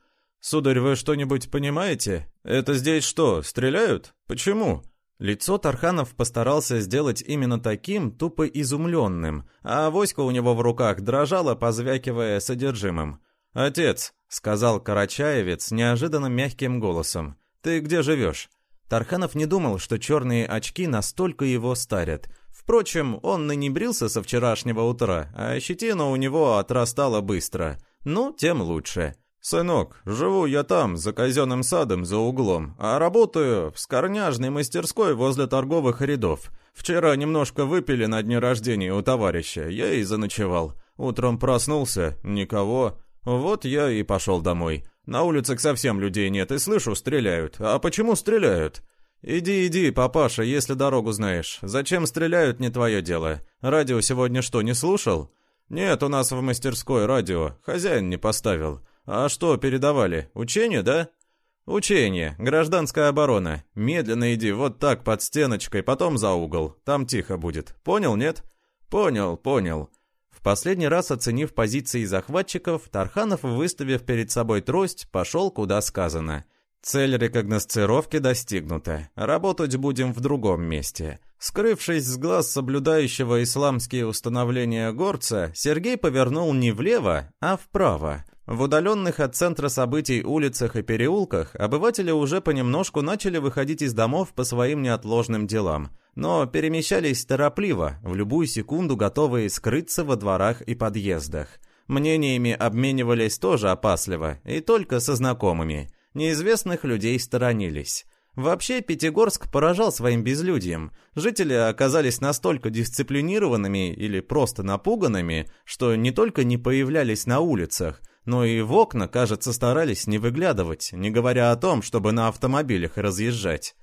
«Сударь, вы что-нибудь понимаете? Это здесь что, стреляют? Почему?» Лицо Тарханов постарался сделать именно таким, тупо изумленным, а авоська у него в руках дрожала, позвякивая содержимым. «Отец», — сказал Карачаевец неожиданно мягким голосом, — «ты где живешь?» Тарханов не думал, что черные очки настолько его старят. Впрочем, он и не брился со вчерашнего утра, а щетина у него отрастала быстро. Ну, тем лучше. «Сынок, живу я там, за казенным садом за углом, а работаю в скорняжной мастерской возле торговых рядов. Вчера немножко выпили на дне рождения у товарища, я и заночевал. Утром проснулся, никого. Вот я и пошел домой. На улицах совсем людей нет, и слышу, стреляют. А почему стреляют?» «Иди, иди, папаша, если дорогу знаешь. Зачем стреляют, не твое дело. Радио сегодня что, не слушал?» «Нет, у нас в мастерской радио. Хозяин не поставил. «А что передавали? Учение, да?» «Учение. Гражданская оборона. Медленно иди, вот так, под стеночкой, потом за угол. Там тихо будет. Понял, нет?» «Понял, понял». В последний раз оценив позиции захватчиков, Тарханов, выставив перед собой трость, пошел куда сказано. Цель рекогносцировки достигнута. Работать будем в другом месте. Скрывшись с глаз соблюдающего исламские установления горца, Сергей повернул не влево, а вправо. В удаленных от центра событий улицах и переулках обыватели уже понемножку начали выходить из домов по своим неотложным делам, но перемещались торопливо, в любую секунду готовые скрыться во дворах и подъездах. Мнениями обменивались тоже опасливо, и только со знакомыми. Неизвестных людей сторонились. Вообще, Пятигорск поражал своим безлюдьем. Жители оказались настолько дисциплинированными или просто напуганными, что не только не появлялись на улицах, но и в окна, кажется, старались не выглядывать, не говоря о том, чтобы на автомобилях разъезжать.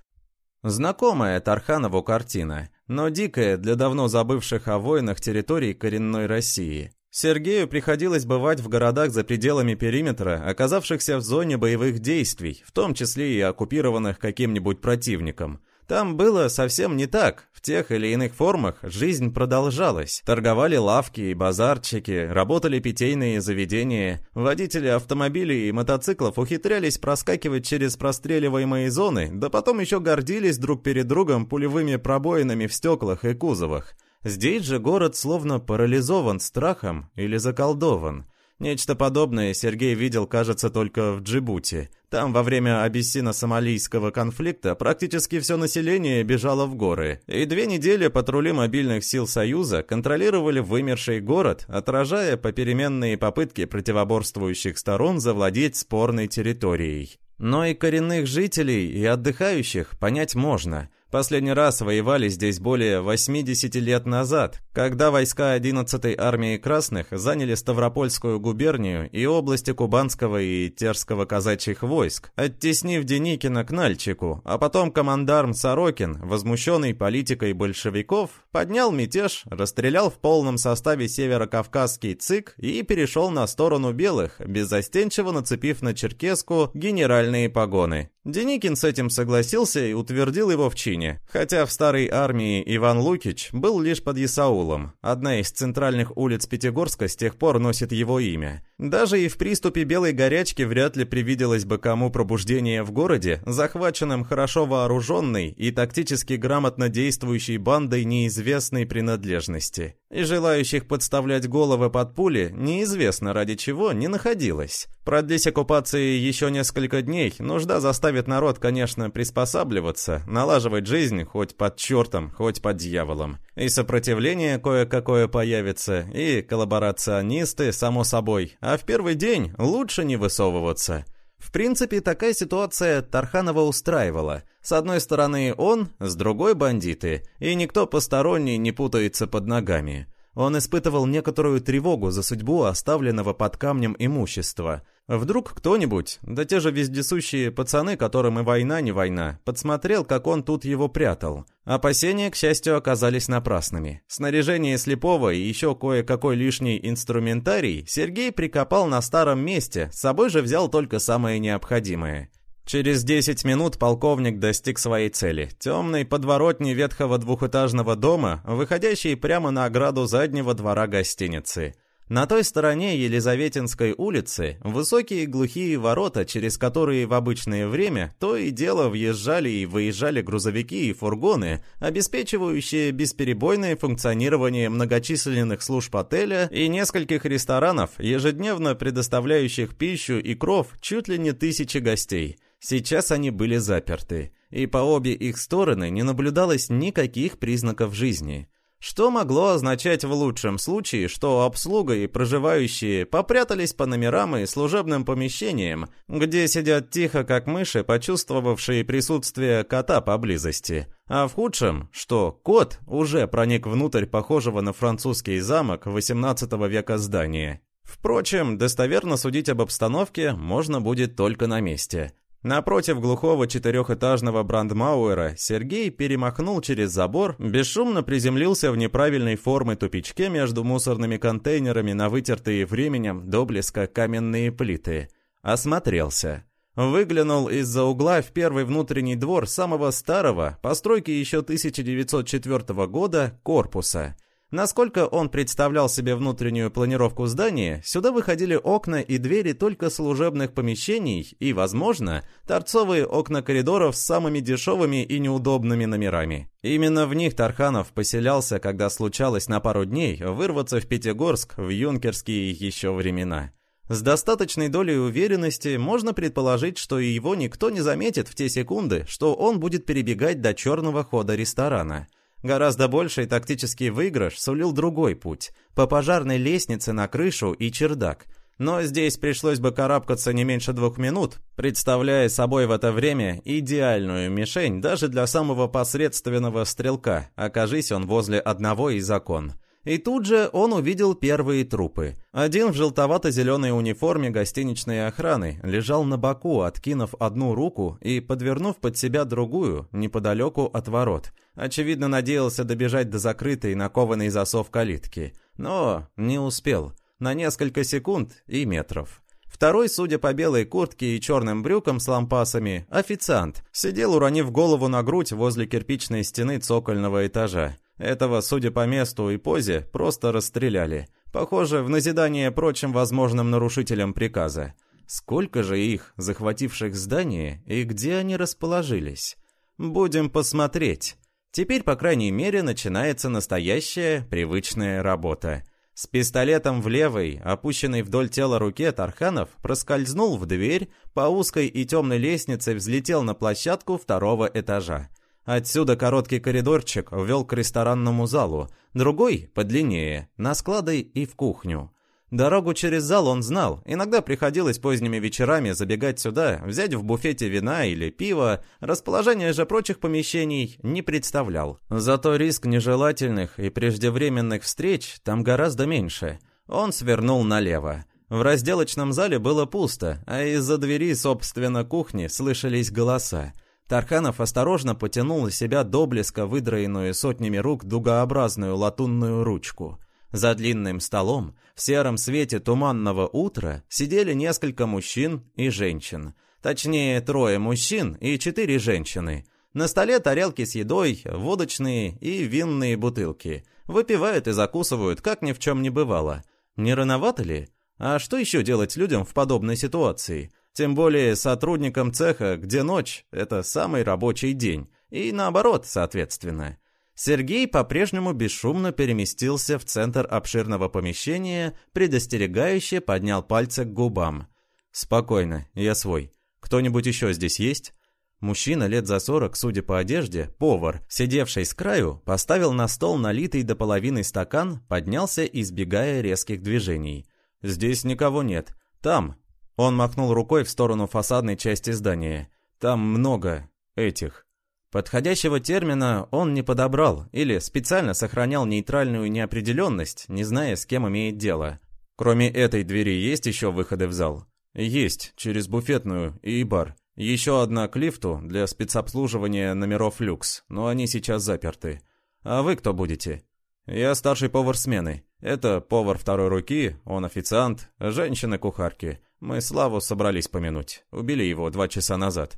Знакомая Тарханову картина, но дикая для давно забывших о войнах территорий коренной России. Сергею приходилось бывать в городах за пределами периметра, оказавшихся в зоне боевых действий, в том числе и оккупированных каким-нибудь противником – там было совсем не так. В тех или иных формах жизнь продолжалась. Торговали лавки и базарчики, работали питейные заведения. Водители автомобилей и мотоциклов ухитрялись проскакивать через простреливаемые зоны, да потом еще гордились друг перед другом пулевыми пробоинами в стеклах и кузовах. Здесь же город словно парализован страхом или заколдован. Нечто подобное Сергей видел, кажется, только в Джибути. Там во время абиссино-сомалийского конфликта практически все население бежало в горы, и две недели патрули мобильных сил Союза контролировали вымерший город, отражая попеременные попытки противоборствующих сторон завладеть спорной территорией. Но и коренных жителей, и отдыхающих понять можно – Последний раз воевали здесь более 80 лет назад, когда войска 11-й армии Красных заняли Ставропольскую губернию и области Кубанского и Терского казачьих войск, оттеснив Деникина к Нальчику, а потом командарм Сорокин, возмущенный политикой большевиков, поднял мятеж, расстрелял в полном составе северокавказский ЦИК и перешел на сторону белых, беззастенчиво нацепив на черкеску генеральные погоны. Деникин с этим согласился и утвердил его в чине, хотя в старой армии Иван Лукич был лишь под Исаулом. Одна из центральных улиц Пятигорска с тех пор носит его имя. Даже и в приступе белой горячки вряд ли привиделось бы кому пробуждение в городе, захваченном хорошо вооруженной и тактически грамотно действующей бандой неизвестной принадлежности. И желающих подставлять головы под пули неизвестно ради чего не находилось. Продлись оккупации еще несколько дней, нужда заставит народ, конечно, приспосабливаться, налаживать жизнь хоть под чертом, хоть под дьяволом. И сопротивление кое-какое появится, и коллаборационисты, само собой. А в первый день лучше не высовываться. В принципе, такая ситуация Тарханова устраивала. С одной стороны он, с другой бандиты, и никто посторонний не путается под ногами. Он испытывал некоторую тревогу за судьбу оставленного под камнем имущества. Вдруг кто-нибудь, да те же вездесущие пацаны, которым и война не война, подсмотрел, как он тут его прятал. Опасения, к счастью, оказались напрасными. Снаряжение слепого и еще кое-какой лишний инструментарий Сергей прикопал на старом месте, с собой же взял только самое необходимое. Через 10 минут полковник достиг своей цели. Темной подворотни ветхого двухэтажного дома, выходящей прямо на ограду заднего двора гостиницы. На той стороне Елизаветинской улицы высокие глухие ворота, через которые в обычное время то и дело въезжали и выезжали грузовики и фургоны, обеспечивающие бесперебойное функционирование многочисленных служб отеля и нескольких ресторанов, ежедневно предоставляющих пищу и кров чуть ли не тысячи гостей. Сейчас они были заперты, и по обе их стороны не наблюдалось никаких признаков жизни. Что могло означать в лучшем случае, что обслуга и проживающие попрятались по номерам и служебным помещениям, где сидят тихо, как мыши, почувствовавшие присутствие кота поблизости. А в худшем, что кот уже проник внутрь похожего на французский замок XVIII века здания. Впрочем, достоверно судить об обстановке можно будет только на месте. Напротив глухого четырехэтажного брандмауэра Сергей перемахнул через забор, бесшумно приземлился в неправильной формы тупичке между мусорными контейнерами на вытертые временем до блеска каменные плиты. Осмотрелся. Выглянул из-за угла в первый внутренний двор самого старого, постройки еще 1904 года, корпуса. Насколько он представлял себе внутреннюю планировку здания, сюда выходили окна и двери только служебных помещений и, возможно, торцовые окна коридоров с самыми дешевыми и неудобными номерами. Именно в них Тарханов поселялся, когда случалось на пару дней вырваться в Пятигорск в юнкерские еще времена. С достаточной долей уверенности можно предположить, что его никто не заметит в те секунды, что он будет перебегать до черного хода ресторана – Гораздо больший тактический выигрыш сулил другой путь – по пожарной лестнице на крышу и чердак. Но здесь пришлось бы карабкаться не меньше двух минут, представляя собой в это время идеальную мишень даже для самого посредственного стрелка, окажись он возле одного из окон. И тут же он увидел первые трупы. Один в желтовато-зеленой униформе гостиничной охраны лежал на боку, откинув одну руку и подвернув под себя другую, неподалеку от ворот. Очевидно, надеялся добежать до закрытой на кованый засов калитки. Но не успел. На несколько секунд и метров. Второй, судя по белой куртке и черным брюкам с лампасами, официант, сидел, уронив голову на грудь возле кирпичной стены цокольного этажа. Этого, судя по месту и позе, просто расстреляли. Похоже, в назидание прочим возможным нарушителям приказа. Сколько же их, захвативших здание, и где они расположились? Будем посмотреть. Теперь, по крайней мере, начинается настоящая, привычная работа. С пистолетом в левой, опущенной вдоль тела руке, Тарханов проскользнул в дверь, по узкой и темной лестнице взлетел на площадку второго этажа. Отсюда короткий коридорчик вел к ресторанному залу, другой, подлиннее, на склады и в кухню. Дорогу через зал он знал, иногда приходилось поздними вечерами забегать сюда, взять в буфете вина или пива, расположение же прочих помещений не представлял. Зато риск нежелательных и преждевременных встреч там гораздо меньше. Он свернул налево. В разделочном зале было пусто, а из-за двери, собственно, кухни слышались голоса. Тарханов осторожно потянул на себя до блеска выдраенную сотнями рук дугообразную латунную ручку. За длинным столом, в сером свете туманного утра, сидели несколько мужчин и женщин. Точнее, трое мужчин и четыре женщины. На столе тарелки с едой, водочные и винные бутылки. Выпивают и закусывают, как ни в чем не бывало. Не рановато ли? А что еще делать людям в подобной ситуации? Тем более сотрудникам цеха, где ночь – это самый рабочий день. И наоборот, соответственно. Сергей по-прежнему бесшумно переместился в центр обширного помещения, предостерегающе поднял пальцы к губам. «Спокойно, я свой. Кто-нибудь еще здесь есть?» Мужчина лет за сорок, судя по одежде, повар, сидевший с краю, поставил на стол налитый до половины стакан, поднялся, избегая резких движений. «Здесь никого нет. Там...» Он махнул рукой в сторону фасадной части здания. «Там много этих». Подходящего термина он не подобрал или специально сохранял нейтральную неопределенность, не зная, с кем имеет дело. Кроме этой двери есть еще выходы в зал? Есть, через буфетную и бар. Еще одна к лифту для спецобслуживания номеров люкс, но они сейчас заперты. А вы кто будете? Я старший повар смены. Это повар второй руки, он официант, женщины-кухарки. Мы Славу собрались помянуть. Убили его два часа назад.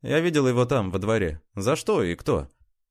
Я видел его там, во дворе. За что и кто?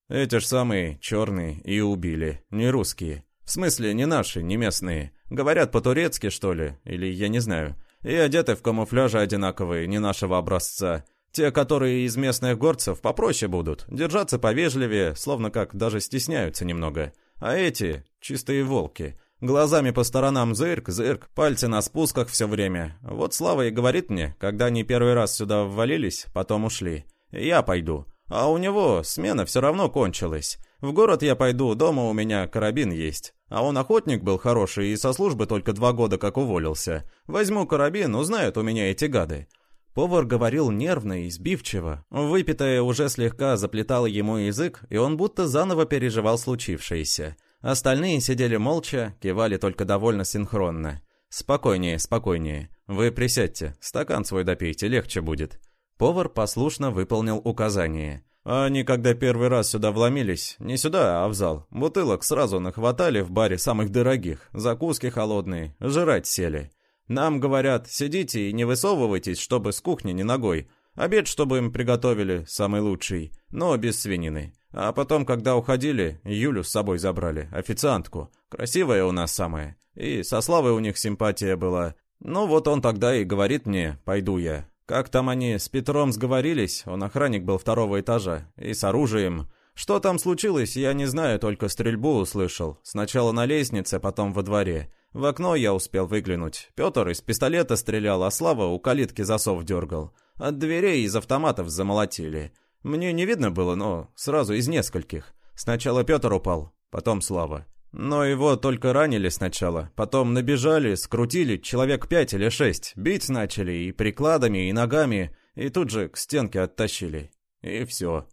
Эти ж самые черные и убили. Не русские. В смысле, не наши, не местные. Говорят по-турецки, что ли? Или я не знаю. И одеты в камуфляже одинаковые, не нашего образца. Те, которые из местных горцев, попроще будут. Держаться повежливее, словно как даже стесняются немного. А эти — чистые волки. Глазами по сторонам зырк, зырк, пальцы на спусках все время. Вот Слава и говорит мне, когда они первый раз сюда ввалились, потом ушли. Я пойду. А у него смена все равно кончилась. В город я пойду, дома у меня карабин есть. А он охотник был хороший и со службы только два года как уволился. Возьму карабин, узнают у меня эти гады. Повар говорил нервно и сбивчиво. Выпитое уже слегка заплетало ему язык, и он будто заново переживал случившееся. Остальные сидели молча, кивали только довольно синхронно. «Спокойнее, спокойнее. Вы присядьте, стакан свой допейте, легче будет». Повар послушно выполнил указание. Они, когда первый раз сюда вломились, не сюда, а в зал, бутылок сразу нахватали в баре самых дорогих, закуски холодные, жрать сели. Нам говорят, сидите и не высовывайтесь, чтобы с кухни не ногой. Обед, чтобы им приготовили, самый лучший, но без свинины. А потом, когда уходили, Юлю с собой забрали, официантку. Красивая у нас самая. И со Славой у них симпатия была. Ну вот он тогда и говорит мне, пойду я. Как там они с Петром сговорились, он охранник был второго этажа, и с оружием. Что там случилось, я не знаю, только стрельбу услышал. Сначала на лестнице, потом во дворе. В окно я успел выглянуть. Петр из пистолета стрелял, а Слава у калитки засов дергал. От дверей из автоматов замолотили. Мне не видно было, но сразу из нескольких. Сначала Петр упал, потом Слава. Но его только ранили сначала, потом набежали, скрутили человек пять или шесть, бить начали и прикладами, и ногами, и тут же к стенке оттащили. И все.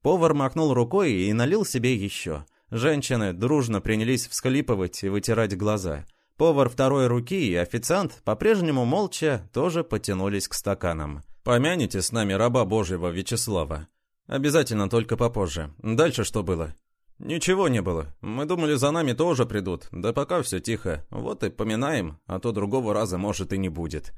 Повар махнул рукой и налил себе еще. Женщины дружно принялись всхлипывать и вытирать глаза. Повар второй руки и официант по-прежнему молча тоже потянулись к стаканам. Помяните с нами раба Божьего Вячеслава. Обязательно, только попозже. Дальше что было? Ничего не было. Мы думали, за нами тоже придут. Да пока все тихо. Вот и поминаем, а то другого раза может и не будет.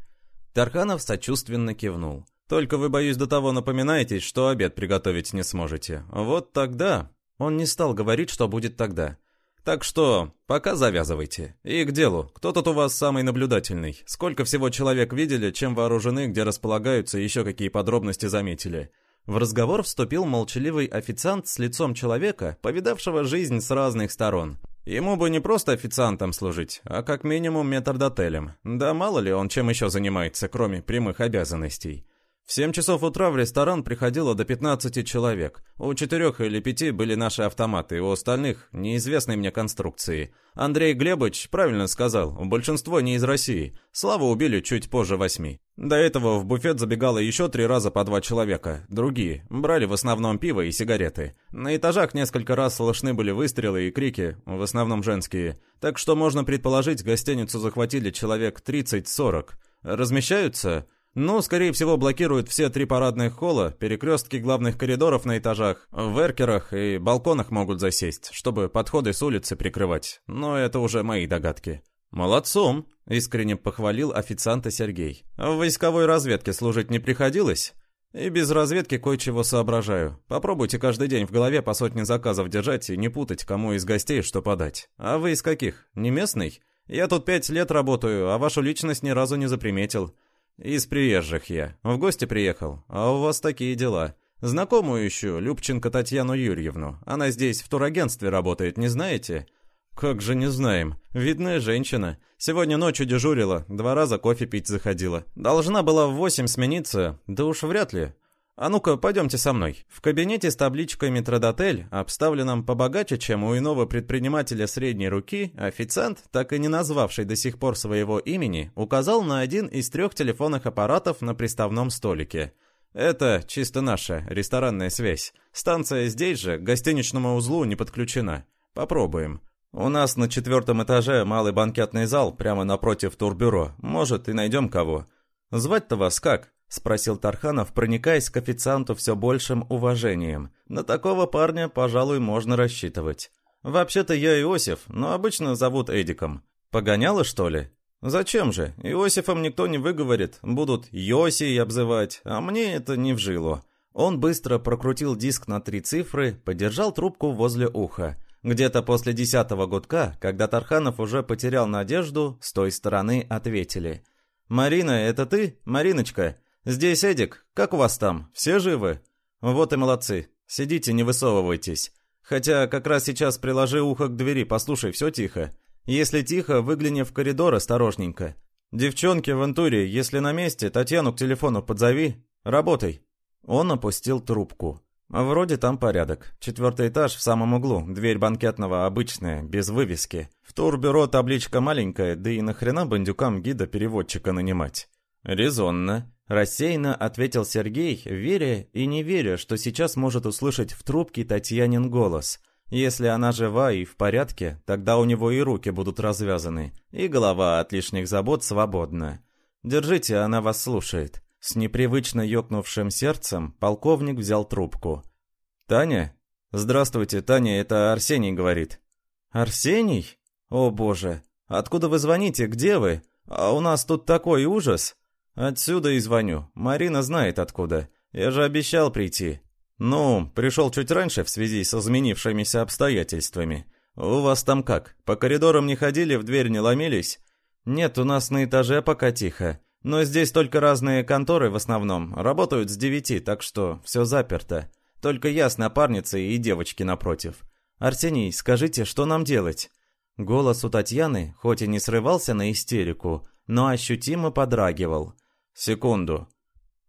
Тарханов сочувственно кивнул. Только вы, боюсь, до того напоминаетесь, что обед приготовить не сможете. Вот тогда... Он не стал говорить, что будет тогда. Так что, пока завязывайте. И к делу. Кто тут у вас самый наблюдательный? Сколько всего человек видели, чем вооружены, где располагаются, еще какие подробности заметили? В разговор вступил молчаливый официант с лицом человека, повидавшего жизнь с разных сторон. Ему бы не просто официантом служить, а как минимум метрдотелем. Да мало ли он чем еще занимается, кроме прямых обязанностей. В 7 часов утра в ресторан приходило до 15 человек. У четырех или пяти были наши автоматы, у остальных – неизвестные мне конструкции. Андрей Глебович правильно сказал, большинство не из России. Славу убили чуть позже восьми. До этого в буфет забегало еще три раза по два человека. Другие брали в основном пиво и сигареты. На этажах несколько раз слышны были выстрелы и крики, в основном женские. Так что можно предположить, гостиницу захватили человек 30-40. Размещаются ну, скорее всего, блокируют все три парадных холла, перекрестки главных коридоров на этажах, в эркерах и балконах могут засесть, чтобы подходы с улицы прикрывать. Но это уже мои догадки. «Молодцом!» — искренне похвалил официанта Сергей. «В войсковой разведке служить не приходилось?» «И без разведки кое-чего соображаю. Попробуйте каждый день в голове по сотне заказов держать и не путать, кому из гостей что подать. А вы из каких? Не местный? Я тут пять лет работаю, а вашу личность ни разу не заприметил. Из приезжих я. В гости приехал. А у вас такие дела. Знакомую ищу, Любченко Татьяну Юрьевну. Она здесь в турагентстве работает, не знаете?» «Как же не знаем. Видная женщина. Сегодня ночью дежурила, два раза кофе пить заходила. Должна была в восемь смениться, да уж вряд ли. А ну-ка, пойдемте со мной. В кабинете с табличкой «Метродотель», обставленном побогаче, чем у иного предпринимателя средней руки, официант, так и не назвавший до сих пор своего имени, указал на один из трех телефонных аппаратов на приставном столике. «Это чисто наша ресторанная связь. Станция здесь же, к гостиничному узлу не подключена. Попробуем». «У нас на четвертом этаже малый банкетный зал, прямо напротив турбюро. Может, и найдем кого». «Звать-то вас как?» — спросил Тарханов, проникаясь к официанту все большим уважением. «На такого парня, пожалуй, можно рассчитывать». «Вообще-то я Иосиф, но обычно зовут Эдиком. Погоняло, что ли?» «Зачем же? Иосифом никто не выговорит. Будут Йосей обзывать, а мне это не в жилу». Он быстро прокрутил диск на три цифры, подержал трубку возле уха. Где-то после десятого гудка, когда Тарханов уже потерял надежду, с той стороны ответили. «Марина, это ты? Мариночка? Здесь Эдик. Как у вас там? Все живы?» «Вот и молодцы. Сидите, не высовывайтесь. Хотя как раз сейчас приложи ухо к двери, послушай, все тихо. Если тихо, выгляни в коридор осторожненько. Девчонки в антуре, если на месте, Татьяну к телефону подзови. Работай». Он опустил трубку. Вроде там порядок. Четвертый этаж в самом углу. Дверь банкетного обычная, без вывески. В турбюро табличка маленькая, да и нахрена бандюкам гида-переводчика нанимать? Резонно. Рассеянно ответил Сергей, веря и не веря, что сейчас может услышать в трубке Татьянин голос. Если она жива и в порядке, тогда у него и руки будут развязаны, и голова от лишних забот свободна. Держите, она вас слушает. С непривычно ёкнувшим сердцем полковник взял трубку. «Таня?» «Здравствуйте, Таня, это Арсений говорит». «Арсений? О боже, откуда вы звоните, где вы? А у нас тут такой ужас!» «Отсюда и звоню. Марина знает откуда. Я же обещал прийти». «Ну, пришел чуть раньше в связи с изменившимися обстоятельствами. У вас там как? По коридорам не ходили, в дверь не ломились?» «Нет, у нас на этаже пока тихо. Но здесь только разные конторы в основном. Работают с девяти, так что все заперто. Только я с напарницей и девочки напротив. Арсений, скажите, что нам делать?» Голос у Татьяны, хоть и не срывался на истерику, но ощутимо подрагивал. «Секунду».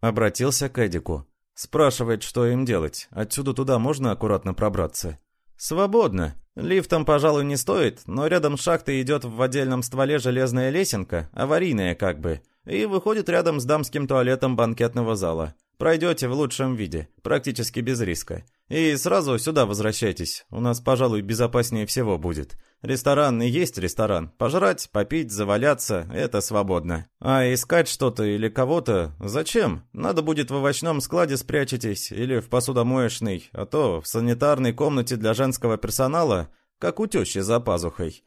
Обратился к Эдику. Спрашивает, что им делать. Отсюда туда можно аккуратно пробраться? «Свободно. Лифтом, пожалуй, не стоит, но рядом с шахтой идет в отдельном стволе железная лесенка, аварийная как бы и выходит рядом с дамским туалетом банкетного зала. Пройдете в лучшем виде, практически без риска. И сразу сюда возвращайтесь, у нас, пожалуй, безопаснее всего будет. Ресторан и есть ресторан. Пожрать, попить, заваляться – это свободно. А искать что-то или кого-то – зачем? Надо будет в овощном складе спрячетесь или в посудомоечной, а то в санитарной комнате для женского персонала, как у тещи за пазухой.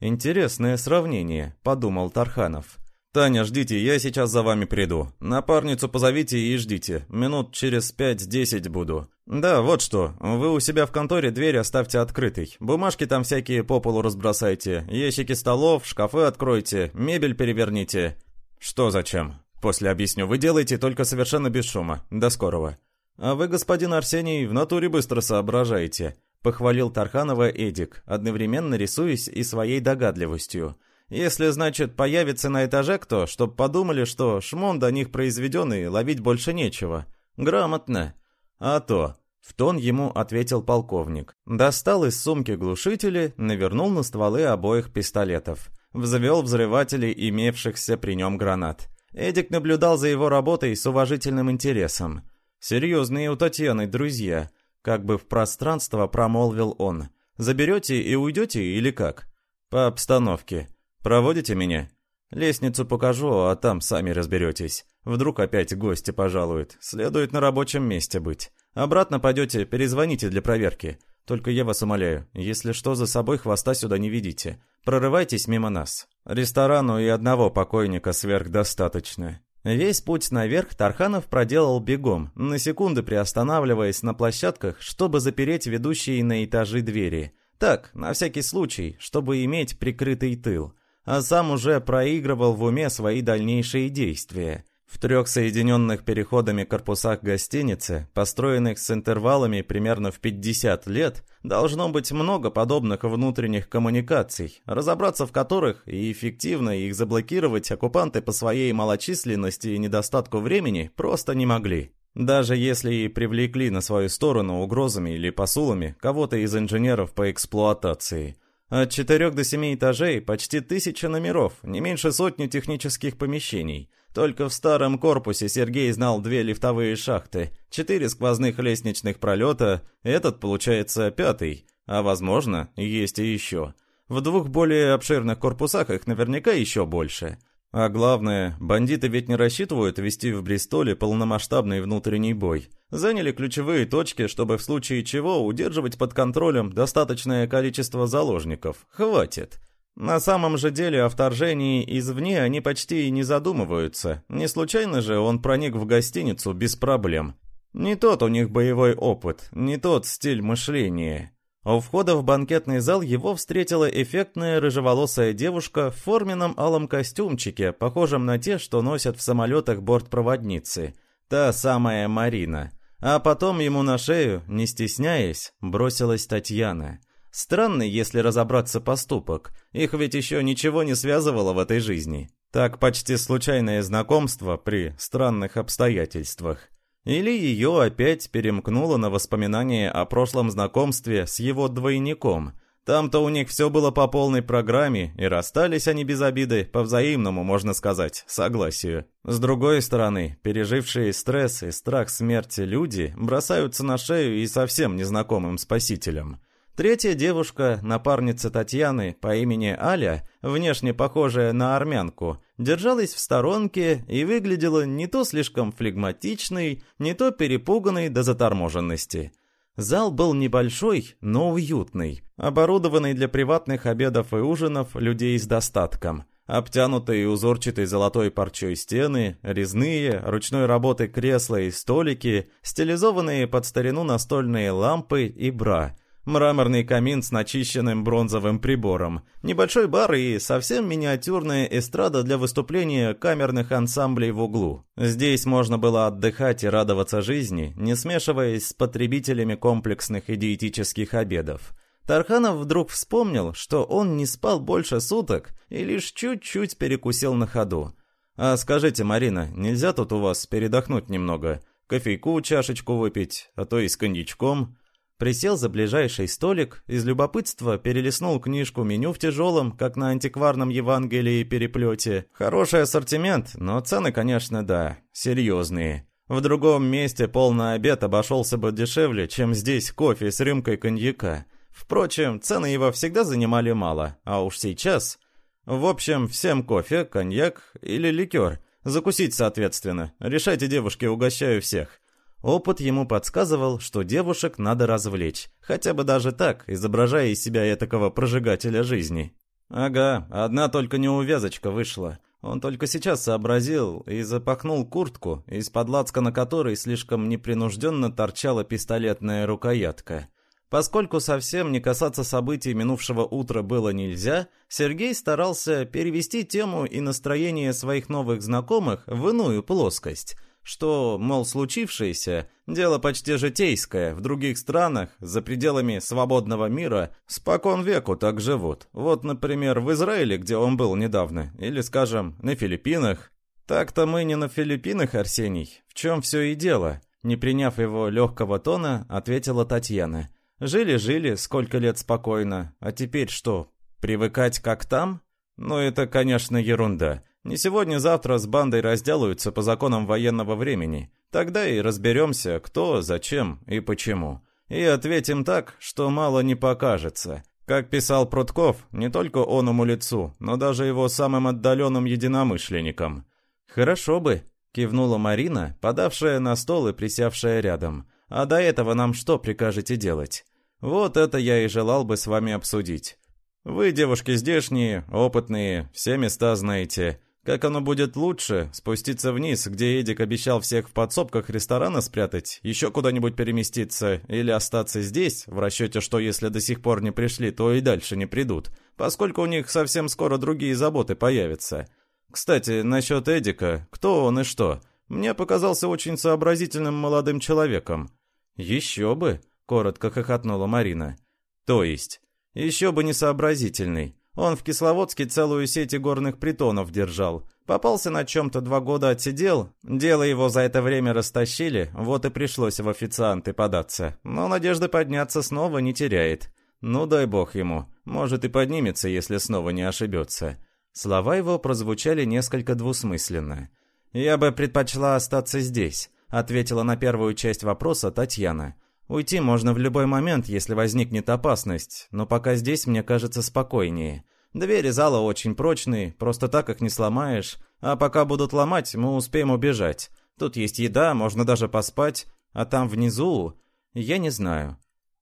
«Интересное сравнение», – подумал Тарханов. «Таня, ждите, я сейчас за вами приду. Напарницу позовите и ждите. Минут через пять-десять буду. Да, вот что. Вы у себя в конторе дверь оставьте открытой. Бумажки там всякие по полу разбросайте. Ящики столов, шкафы откройте, мебель переверните». «Что зачем?» «После объясню. Вы делаете только совершенно без шума. До скорого». «А вы, господин Арсений, в натуре быстро соображаете», — похвалил Тарханова Эдик, одновременно рисуясь и своей догадливостью. Если, значит, появится на этаже кто, чтоб подумали, что шмон до них произведен и ловить больше нечего. Грамотно. А то. В тон ему ответил полковник. Достал из сумки глушители, навернул на стволы обоих пистолетов. Взвел взрыватели имевшихся при нем гранат. Эдик наблюдал за его работой с уважительным интересом. «Серьезные у Татьяны друзья», — как бы в пространство промолвил он. «Заберете и уйдете или как?» «По обстановке. «Проводите меня?» «Лестницу покажу, а там сами разберетесь. Вдруг опять гости пожалуют. Следует на рабочем месте быть. Обратно пойдете, перезвоните для проверки. Только я вас умоляю, если что за собой, хвоста сюда не видите. Прорывайтесь мимо нас. Ресторану и одного покойника сверхдостаточно». Весь путь наверх Тарханов проделал бегом, на секунды приостанавливаясь на площадках, чтобы запереть ведущие на этажи двери. Так, на всякий случай, чтобы иметь прикрытый тыл. А сам уже проигрывал в уме свои дальнейшие действия. В трех соединенных переходами корпусах гостиницы, построенных с интервалами примерно в 50 лет, должно быть много подобных внутренних коммуникаций, разобраться в которых и эффективно их заблокировать оккупанты по своей малочисленности и недостатку времени просто не могли. Даже если и привлекли на свою сторону угрозами или посулами кого-то из инженеров по эксплуатации – от четырех до семи этажей почти тысяча номеров, не меньше сотни технических помещений. Только в старом корпусе Сергей знал две лифтовые шахты, четыре сквозных лестничных пролета, этот, получается, пятый, а, возможно, есть и еще. В двух более обширных корпусах их наверняка еще больше. А главное, бандиты ведь не рассчитывают вести в Бристоле полномасштабный внутренний бой. Заняли ключевые точки, чтобы в случае чего удерживать под контролем достаточное количество заложников. Хватит. На самом же деле о вторжении извне они почти и не задумываются. Не случайно же он проник в гостиницу без проблем. Не тот у них боевой опыт, не тот стиль мышления. У входа в банкетный зал его встретила эффектная рыжеволосая девушка в форменном алом костюмчике, похожем на те, что носят в самолетах бортпроводницы. Та самая Марина. А потом ему на шею, не стесняясь, бросилась Татьяна. Странный, если разобраться поступок. Их ведь еще ничего не связывало в этой жизни. Так почти случайное знакомство при странных обстоятельствах. Или ее опять перемкнуло на воспоминания о прошлом знакомстве с его двойником. Там-то у них все было по полной программе, и расстались они без обиды, по взаимному, можно сказать, согласию. С другой стороны, пережившие стресс и страх смерти люди бросаются на шею и совсем незнакомым спасителям. Третья девушка, напарница Татьяны по имени Аля, внешне похожая на армянку, держалась в сторонке и выглядела не то слишком флегматичной, не то перепуганной до заторможенности. Зал был небольшой, но уютный, оборудованный для приватных обедов и ужинов людей с достатком. Обтянутые узорчатой золотой парчой стены, резные, ручной работы кресла и столики, стилизованные под старину настольные лампы и бра – Мраморный камин с начищенным бронзовым прибором, небольшой бар и совсем миниатюрная эстрада для выступления камерных ансамблей в углу. Здесь можно было отдыхать и радоваться жизни, не смешиваясь с потребителями комплексных и диетических обедов. Тарханов вдруг вспомнил, что он не спал больше суток и лишь чуть-чуть перекусил на ходу. «А скажите, Марина, нельзя тут у вас передохнуть немного? Кофейку чашечку выпить, а то и с коньячком?» Присел за ближайший столик, из любопытства перелистнул книжку меню в тяжелом, как на антикварном Евангелии переплете. Хороший ассортимент, но цены, конечно, да, серьезные. В другом месте полный обед обошелся бы дешевле, чем здесь кофе с рюмкой коньяка. Впрочем, цены его всегда занимали мало, а уж сейчас... В общем, всем кофе, коньяк или ликер. Закусить, соответственно. Решайте, девушки, угощаю всех. Опыт ему подсказывал, что девушек надо развлечь, хотя бы даже так, изображая из себя этакого прожигателя жизни. Ага, одна только неувязочка вышла. Он только сейчас сообразил и запахнул куртку, из-под на которой слишком непринужденно торчала пистолетная рукоятка. Поскольку совсем не касаться событий минувшего утра было нельзя, Сергей старался перевести тему и настроение своих новых знакомых в иную плоскость, что, мол, случившееся – дело почти житейское, в других странах, за пределами свободного мира, спокон веку так живут. Вот, например, в Израиле, где он был недавно, или, скажем, на Филиппинах. Так-то мы не на Филиппинах, Арсений. В чем все и дело? Не приняв его легкого тона, ответила Татьяна. Жили-жили, сколько лет спокойно, а теперь что, привыкать как там? Ну, это, конечно, ерунда. Не сегодня-завтра с бандой разделаются по законам военного времени. Тогда и разберемся, кто, зачем и почему. И ответим так, что мало не покажется. Как писал Прутков, не только оному лицу, но даже его самым отдаленным единомышленникам. «Хорошо бы», — кивнула Марина, подавшая на стол и присевшая рядом. «А до этого нам что прикажете делать?» Вот это я и желал бы с вами обсудить. Вы, девушки здешние, опытные, все места знаете. Как оно будет лучше, спуститься вниз, где Эдик обещал всех в подсобках ресторана спрятать, еще куда-нибудь переместиться, или остаться здесь, в расчете, что если до сих пор не пришли, то и дальше не придут, поскольку у них совсем скоро другие заботы появятся. Кстати, насчет Эдика, кто он и что, мне показался очень сообразительным молодым человеком. «Еще бы!» — коротко хохотнула Марина. «То есть, еще бы не сообразительный. Он в Кисловодске целую сеть горных притонов держал. Попался на чем-то два года отсидел, дело его за это время растащили, вот и пришлось в официанты податься. Но надежды подняться снова не теряет. Ну дай бог ему, может и поднимется, если снова не ошибется. Слова его прозвучали несколько двусмысленно. «Я бы предпочла остаться здесь», — ответила на первую часть вопроса Татьяна. Уйти можно в любой момент, если возникнет опасность, но пока здесь мне кажется спокойнее. Двери зала очень прочные, просто так их не сломаешь, а пока будут ломать, мы успеем убежать. Тут есть еда, можно даже поспать, а там внизу... Я не знаю.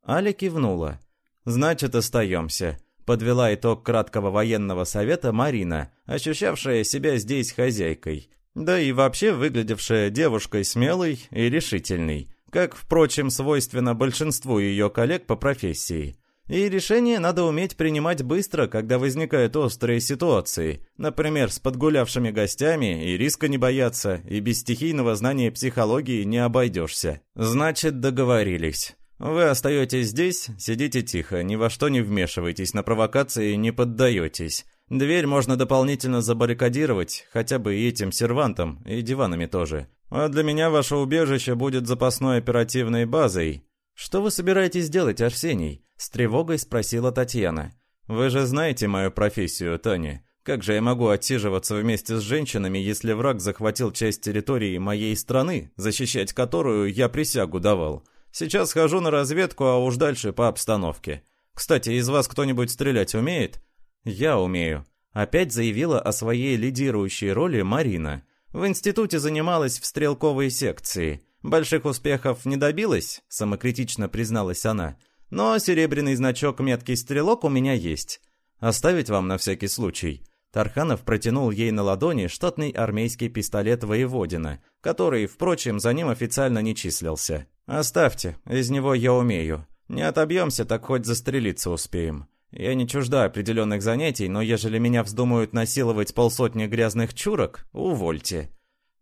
Аля кивнула. «Значит, остаемся», — подвела итог краткого военного совета Марина, ощущавшая себя здесь хозяйкой. Да и вообще выглядевшая девушкой смелой и решительной как, впрочем, свойственно большинству ее коллег по профессии. И решение надо уметь принимать быстро, когда возникают острые ситуации, например, с подгулявшими гостями, и риска не бояться, и без стихийного знания психологии не обойдешься. Значит, договорились. Вы остаетесь здесь, сидите тихо, ни во что не вмешивайтесь, на провокации не поддаетесь. Дверь можно дополнительно забаррикадировать, хотя бы и этим сервантом, и диванами тоже. А для меня ваше убежище будет запасной оперативной базой. Что вы собираетесь делать, Арсений? С тревогой спросила Татьяна. Вы же знаете мою профессию, Таня. Как же я могу отсиживаться вместе с женщинами, если враг захватил часть территории моей страны, защищать которую я присягу давал? Сейчас хожу на разведку, а уж дальше по обстановке. Кстати, из вас кто-нибудь стрелять умеет? «Я умею», — опять заявила о своей лидирующей роли Марина. В институте занималась в стрелковой секции. Больших успехов не добилась, самокритично призналась она. Но серебряный значок «Меткий стрелок» у меня есть. Оставить вам на всякий случай. Тарханов протянул ей на ладони штатный армейский пистолет «Воеводина», который, впрочем, за ним официально не числился. «Оставьте, из него я умею. Не отобьемся, так хоть застрелиться успеем. Я не чужда определенных занятий, но ежели меня вздумают насиловать полсотни грязных чурок, увольте.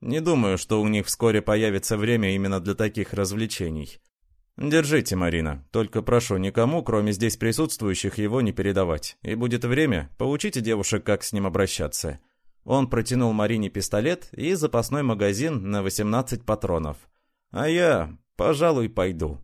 Не думаю, что у них вскоре появится время именно для таких развлечений. Держите, Марина, только прошу никому, кроме здесь присутствующих, его не передавать. И будет время, поучите девушек, как с ним обращаться. Он протянул Марине пистолет и запасной магазин на 18 патронов. А я, пожалуй, пойду.